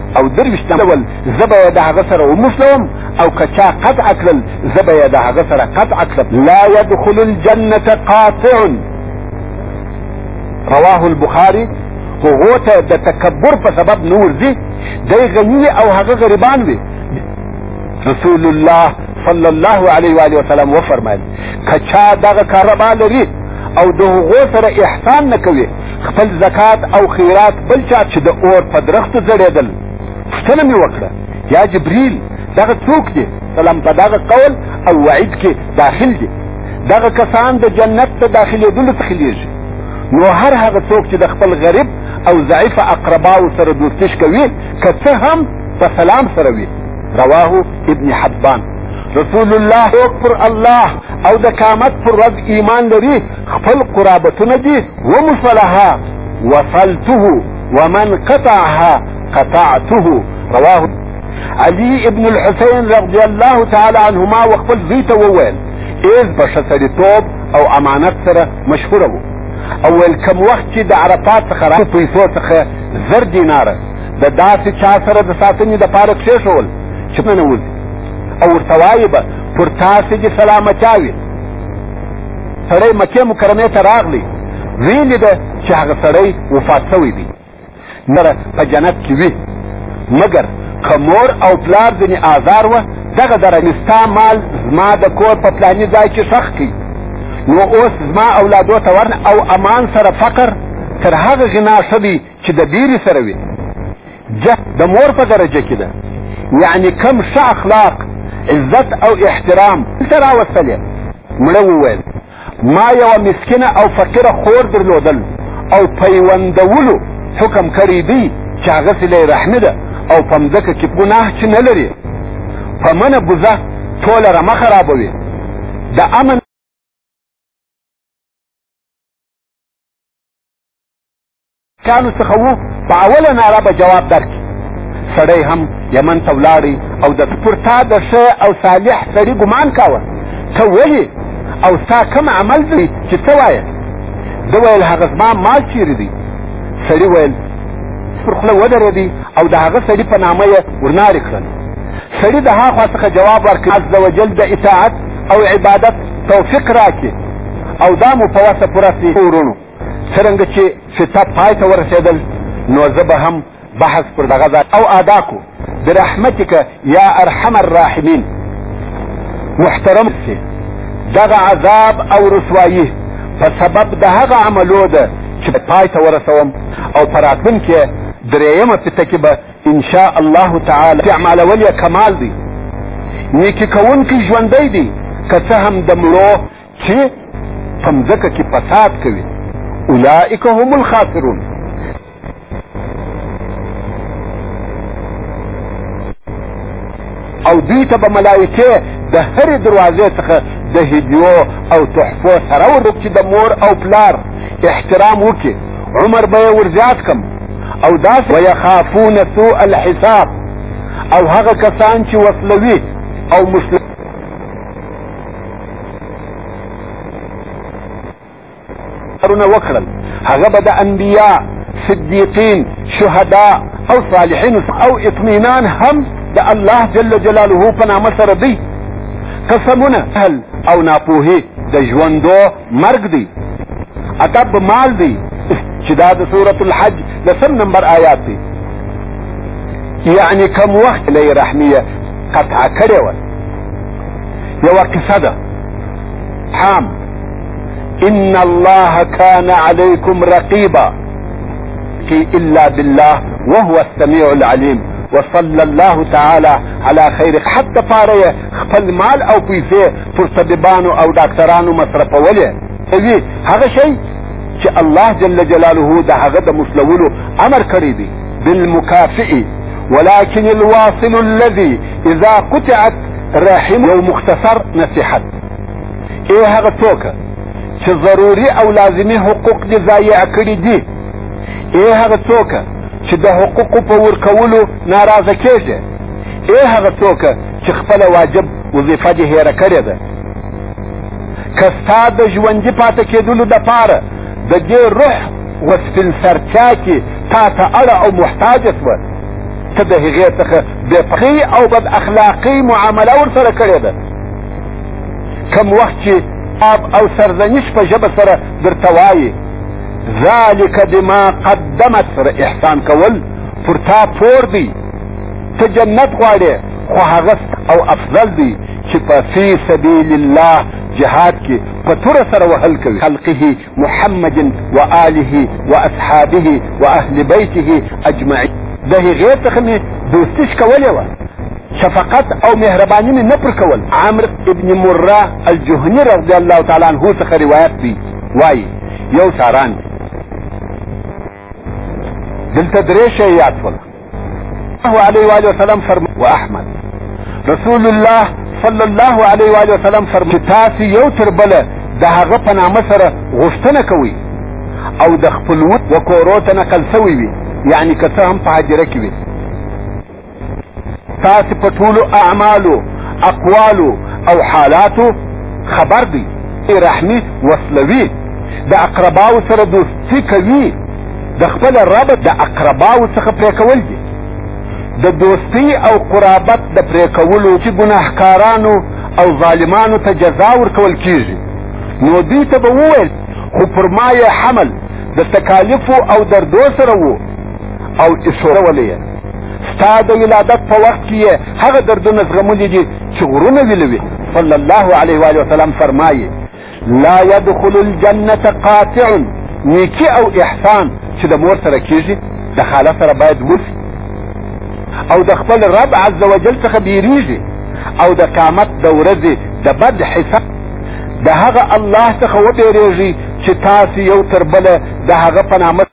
Speaker 1: او درویشتم ډول زه به یې د هغه سره وموسلوم او که چا قطع کړل زه به یې د هغه سره قطع کړم لا يدخل الجنة قاطع رواه البخاري هغو ته د تکبر په سبب نه ورځي دی غني او هغه غریبان وي رسول الله صلی الله علیه و وسلم وفرمایل که چا دغه کاروبار لري او د هغو سره احسان نه کوي خپل زکات او خیرات بل چا چې د اور په درختو ځړېدل پوښتنه مې وکړه یا جبریل دغه څوک دي سلام په دغه قول او وعید کې داخل دي دغه کسان د جنت ته داخلېدلو څخه لیږي نو هر هغه څوک چې د خپل غریب او ضعیف اقرباو سره دوستش کوي که څه هم په سلام سره وي رواه ابن حبان رسول الله څوک پر الله او د قیامت پر ورځ ایمان لري خپل قرابتونه دي ومصلها وصلته ومن قطعها قطعته رواه علي ابن الحسين رضي الله تعالى عنهما وخبر زوی ته وویل ایز په شسړیتوب او امانت سره مشهور وو او ویل کم وخت چې د عرفات څخه را پیسو څخه زر دیناره د داسې چا سره د ساتنې د پاره کښېښول چې نه وځي او ورته وایي به پر تاسې دې سلامتیا وي سړی مکه مکرمه ته راغلی ویلی ده چې هغه سړی وفات شوی دی نره په جنت کې وي مګر که مور او پلار ځینې آزار وه دغه درنې ستا مال زما د کور په پلاني ځای کې ښخ کړي نو اوس زما اولادو ته ورنه او امان سره فقر تر هغه غنا ښه دی چې د ډېرې سره وي جه د مور په درجه کې ده یعنی کم ښه اخلاق عزت او احترام ته راوستلې مړه وویل ما یوه مسکینه او فقیره خور درلودل او پیوندولو حکم کړی دی چې هغه سله رحمه ده او په مځکه کې ګناه چې نه لري په منه بوزه ټوله رمه خرابوي د امن کانو څخه وو په اوله ناره به جواب درکړي سړی هم یمن ته ولاړی او د سپور تا د ښه او صالح سړي ګمان کاوه ته ولې او ستا کم عمل دی چې ته وایې ده ویل هغه زما مال چیرې دی سړي ویل پر خوله ودرېدی او د هغه سړي په نامه یې ورنارې کړل سړي د هاخوا څخه جواب ورکړ عز وجل د اطاعت او عبادت توفیق راکړي او دا مو په وسه پوره سي ورونو څرنګه چې فتا پای ته ورسېدل نو زه به هم بحث پر دغه ځای او ادا کو برحمتک یا ارحم الراحمین محترم سي دغه عذاب او رسوایی په سبب د هغه عملو ده چې پای ته ورسوم او په راتلونکي درېیمه پته کې به ان شاء الله تعالی اعمالول یې کمال دی نیکي کوونکی ژوندی دی که څه هم د مړو چې په مځکه کې فساد کوي اولئک هم الخاسرون او دوی ته به ملایکې د هرې دروازې څخه د هدیو او تحفو سره ورک چې د مور او پلار احترام وکړي عمر به یې ورزیات کم او داسې ویخافون سوء الحساب او هغه کسان چې وصلوي او مسلم کارونه وکړل هغه به د انبیا صدیقین شهدا او صالحین او اطمینان هم د الله جل جلاله په نامه سره دی قسمونه هل او ناپوهي د ژوندو مرګ دی ادب مال دی چې دا د سورة الحج د سم نمبر آیات دی یعنی کم وخت لې رحمیه قطع کړې وه یوه قصه ده حام ان الله كان عليكم رقيبا کی الا بالله وهو السميع العليم وصلى الله تعالى على خير حتى پاره خپل مال او پیسې پر طبيبانو او ډاکټرانو مصرفولې کوي هغه شی چې الله جل جلاله د هغه د مسلولو امر کړی دی بالمكافئ ولكن الواصل الذي اذا قطعت رحم یو مختصر نصیحت ای هغه څوک چې ضروري او لازمي حقوق دې ضایع کړي دي ای هغه څوک چې د حقوقو په ورکولو ناراضه کېږي ای هغه څوک چې خپله واجب وظیفه دې هېره کړې ده که ستا د ژوندي پاتې کېدلو دپاره د دې روح و سپین سرتیا کې تا ته اړه او محتاجه شوه ته د هغې څخه بېپخې او بد اخلاقي معامله ورسره کړې ده کم وخت چې اب او سرزنش په ژبه سره درته وایي ذلک بما قدمت سره احسان کول پر تا پور دی ته جنت غواړې خو هغه او افضل دی چې په فی سبیل الله جهاد کې فتور سره وهل کوي خلقه محمد و آله و اصحابه و اهل بیته اجمعین د هغې څخه مې دوستیش کولې وه شفقت او مهرباني مې نه پر کول عمر ابن مره الجهني رضی الله تعالی عنه څخه روایت دی وایي یو ساران دلته درې شی یاد شول الله علیه و وسلم فرم و احمد رسول الله صلی الله علیه و علیه وسلم فرم چې تاسو یو تر بل د هغه په نامه سره غوښتنه کوي او د خپل و کورو ته نقل شوی وي یعنی که څه هم په حجره کې وي تاسو په ټولو اعمالو اقوالو او حالاتو خبر دی رحمی وصلوی د اقرباو سره دوستی کوي د خپل رب د اقرباو څخه پرې کول دي د دوستی او قرابت د پرې کولو چې ګناهکارانو او ظالمانو ته جزا ورکول کیږي نو دوی ته به وویل خو پر ما یې حمل د تکالیفو او دردو سره وو او ایښورولی یې ستا د ولادت په وخت کې یې هغه دردونه زغملي دي چې غرونه ویلوي صلی الله علیه و وسلم فرمایي لا يدخل الجنة قاطع نیکی او احسان چې د مور سره کیږي د خاله سره باید وشي او د خپل رب عز وجل څخه بیریږي او د قامت د ورځې د بد حساب د هغه الله څخه وبیریږي چې تاسو یو تر بله د هغه په نامه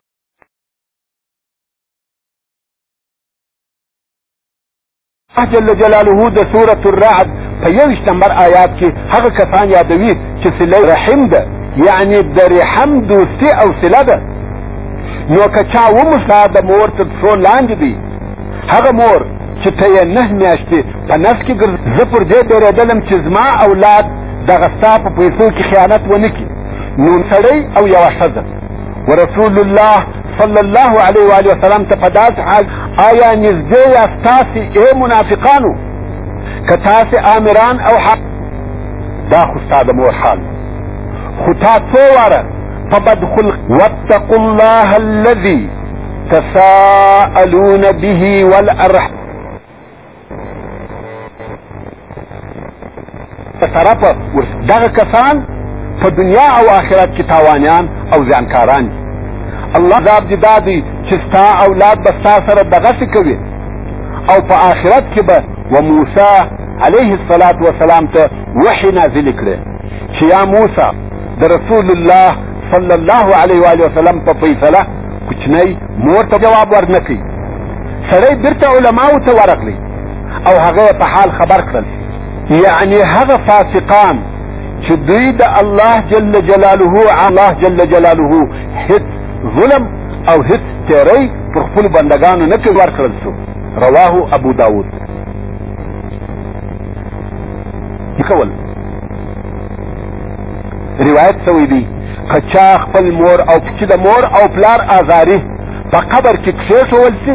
Speaker 1: جل جلاله د سورة الرعد په یوش نمبر آیات کې هغه کسان یادوي چې صله رحم ده یعنی د رحم دوستي او صله ده نو که چا وموسا د مور تر څو لاندې دی هغه مور چې ته یې نه میاشتې په نفس کې ګرځ زه پر دې ډېرېدلم چې زما اولاد دغه ستا په پیسو کې خیانت ونه کړي نو سړی او یوه ښځه ورسول الله صلی الله علیه و علیه وسلم ته په داسې حال آیا نږدې یاست تاسې ای منافقانو که تاسې آمران او حق دا خو ستا د مور حال خو تا څو واره په بدخلق واتقوا الله الذي تساءلون به والارحم په طرف دغه کسان په دنیا او آخرت کې تاوانیان او زیانکاران دي الله عذاب دي دا دی چې ستا اولاد به ستا سره دغسې کوي او په آخرت کې به و موسی علیه الصلاة والسلام ته وحی نازل کړي چې یا موسی د رسول الله صلی الله علیه و وسلم په فیصله کوچنی مور ته جواب ورنکړي سړی بیرته علماو ته ورغلی او هغه په حال خبر کړل یعنی هغه فاسقان چې دوی د الله جل جلاله الله جل جلاله هیڅ ظلم او هیڅ تیری پر خپل بندگانو نه کوي ورکړل شو رواه ابو داود کول روایت سوی دی که چا خپل مور او چې د مور او پلار آزاري په قبر کې کښېښول سي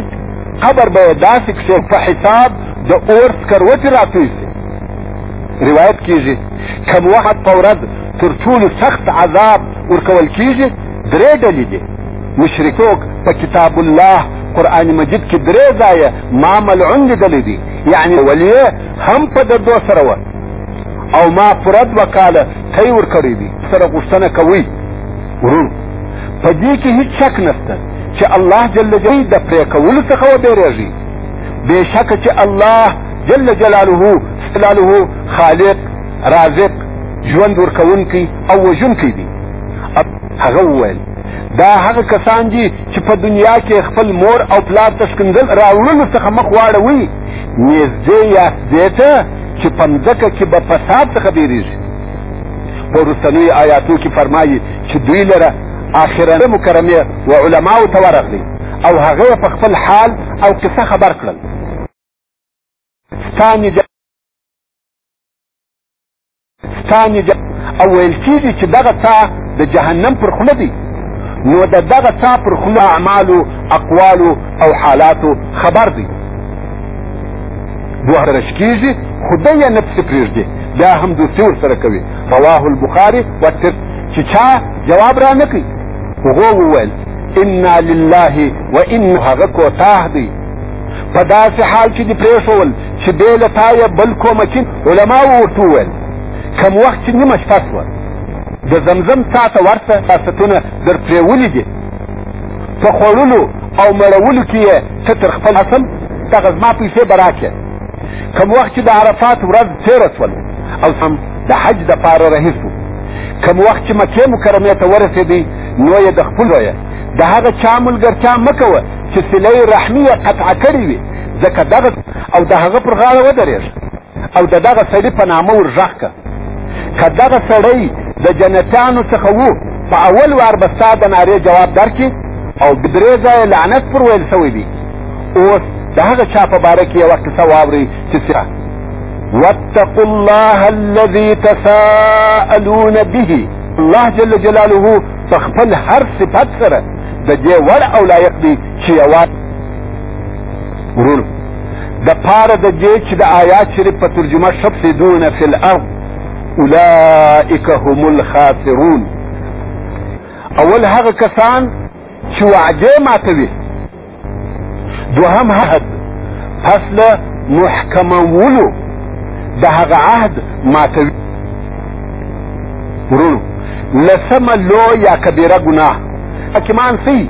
Speaker 1: قبر به یې داسې کښې په حساب د اور سکروټې راتوی سي روایت کیږي کم وخت په ورځ تر ټولو سخت عذاب ورکول کیږي درې ډلې دي مشرکوک په کتاب الله قرآن مجید کې درې ځایه ما ملعون لیدلی دي یعنی ولیه هم په دردو سره وه او ما پوره دوه کاله طی ورکړی دی سره غوښتنه کوي ورور په دې کې هیڅ شک نشته چې الله جل جلاله د پرې کولو څخه وبېرېږي بېشکه چې الله جل جلاله جلاله خالق رازق ژوند ورکوونکی او وژونکی دی هغه وویل دا هغه کسان دي چې په دنیا کې خپل مور او پلار ته ښکنځل راوړلو څخه مخ واړوي نږدې یاست دې ته چې په مځکه کې به فساد څخه بیریږي په وروستنیو آیاتو کې فرمایي چې دوی لره آخرنۍ مکرمې و علماو ته ورغلي او هغه په خپل حال او قصه خبر کړل ستا ستاني او ویل کیږي چې دغه څا د جهنم پر خوله دی نو د دغه څا پر خوله اعمالو اقوالو او حالاتو خبر دی دوه رش کیږي خدای یې نفس پرېږدي بیا هم دوستي ورسره کوي رواه البخاري وتر چې چا جواب را نه کوي هغه وویل انا لله و ان هغه کوتاه دی په داسې حال کې دې پرېښول چې بې له تا یې بل کومه علماو ورته وویل کم وخت چې نیمه شپه سوه د زمزم څاه ته ورته ساستونه در پرېولي دي په خوړلو او مړولو کې یې ته تر خپل اصل دغه زما پیسې به راکړې کم وخت چې د عرفات ورځ تېره سول او هم د حج دپاره رهي سو کم وخت چې مکې مکرمې ته ورسېدی نو یې د خپل ویه د هغه چا ملګرتیا مه کوه چې صله رحمي یې قطعه کړې وي ځکه دغه او د هغه پر غاړه ودرېږه او د دغه سړي په نامه ور غږ که که دغه سړی د جنتیانو څخه وو په اول وار به ستا د نارې جواب درکړي او درې ځایه لعنت پر ویل سوی دی اوس د هغه چا په باره کې یوه قصه واورئ چې سره واتقوا الله الذي تساءلون به الله جل جلاله په خپل هر صفت سره د دې وړ او لایق دی چې یوه ورونو د پاره د دې چې د آیات شریف په ترجمه شفیدون فی الارض اولئک هم الخاسرون اول هغه کسان چې وعده ماتوي دوهم عهد پس له محکمولو د هغه عهد ماتوي ورونو لسمه لو یا کبیره ګناه حکیمان سی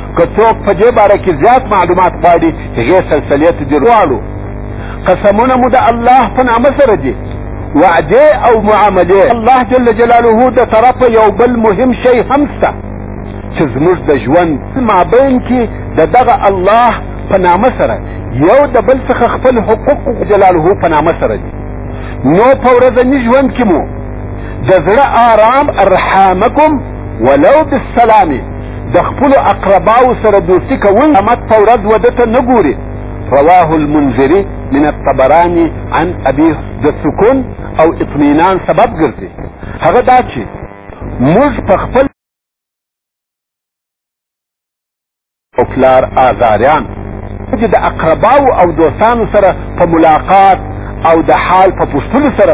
Speaker 1: که څوک په دې باره کې زیات معلومات غواړي هغې سلسلې ته دې غواړو قسمونه مو د الله په نامه سره دي وعدې او معاملې الله جل جلاله د طرفه یو بل مهم شی هم شته چې زموږ د ژوند مابین کې د دغه الله په نامه سره یو د بل څخه خپل حقوق جلاله په نامه سره دي نو په ورځني ژوند کې مو د زړه آرام ارحامکم ولو بالسلام د خپل اقرباو سره دوستی کول قیامت په ورځ وده ته نه ګوري رواه المنذري من الطبراني عن ابي د سکون او اطمینان سبب ګرځي هغه دا چې موږ په خپل او پلار آزاریان چې د اقرباو او دوستانو سره په ملاقات او د حال په پوښتلو سره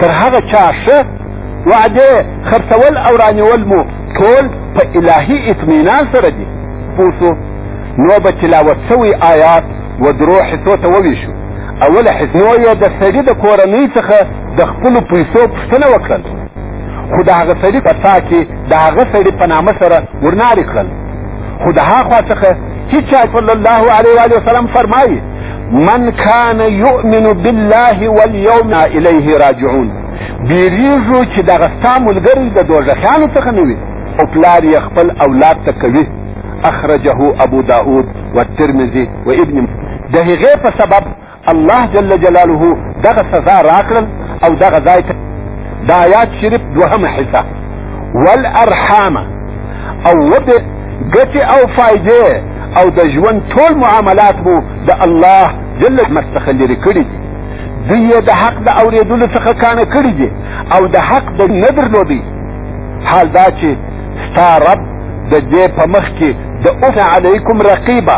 Speaker 1: تر هغه چا ښه وعدې خرڅول او رانیول مو ټول په الهي اطمینان سره دي پوه شو نو به تلاوت شوی آیات و درو حصو ته وویشو اوله حصه نو یې د سړي د کورنۍ څخه د خپلو پیسو پوښتنه وکړل خو د هغه سړي په څا کې د هغه سړي په نامه سره ورنارې کړل خو د هاخوا څخه هیچا صلی الله علیه وسلم فرمایي من کان یؤمن بالله والیوم الیه راجعون بیریږو چې دغه ستا ملګری د دوزخیانو څخه نه وي او پلار یې خپل اولاد ته کوي اخرجه ابو داود والترمذي وابن د هغې په سبب الله جل جلاله دغه سزا راکړل او دغه ځای ته د آیات شریف دوهمه حصه والارحام او وبه ګټې او فائدې او د ژوند ټول معاملات مو د الله جل جلاله څخه لري کړی دي دوی د حق د اوریدلو څخه کانه کړی دي او د حق د نه درلودي حال دا چې ستا رب د دې په مخ کې د اوف علیکم رقیبا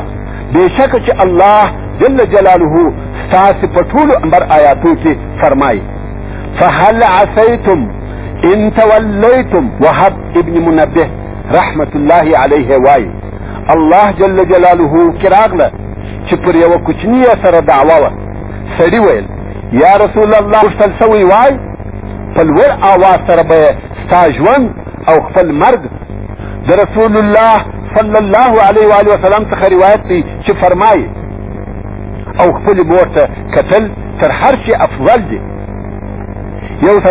Speaker 1: بشک چې الله جل جلاله ستاسو په ټول امر آیاتو کې فرمایي فهل عسیتم ان تولیتم وهب ابن منبه رحمت الله علیه وایي الله جل جلاله کې راغله چې پر یوه کوچني سره دعوه وه سړي ویل یا رسول الله غوښتل سوی وای په لوړ آواز سره به ستا ژوند او خپل مرګ د رسول الله صلی الله علیه وآله وسلم څخه روایت دی چې فرمایي او خپل مور ته کتل تر هر شي افضل دي یو سړی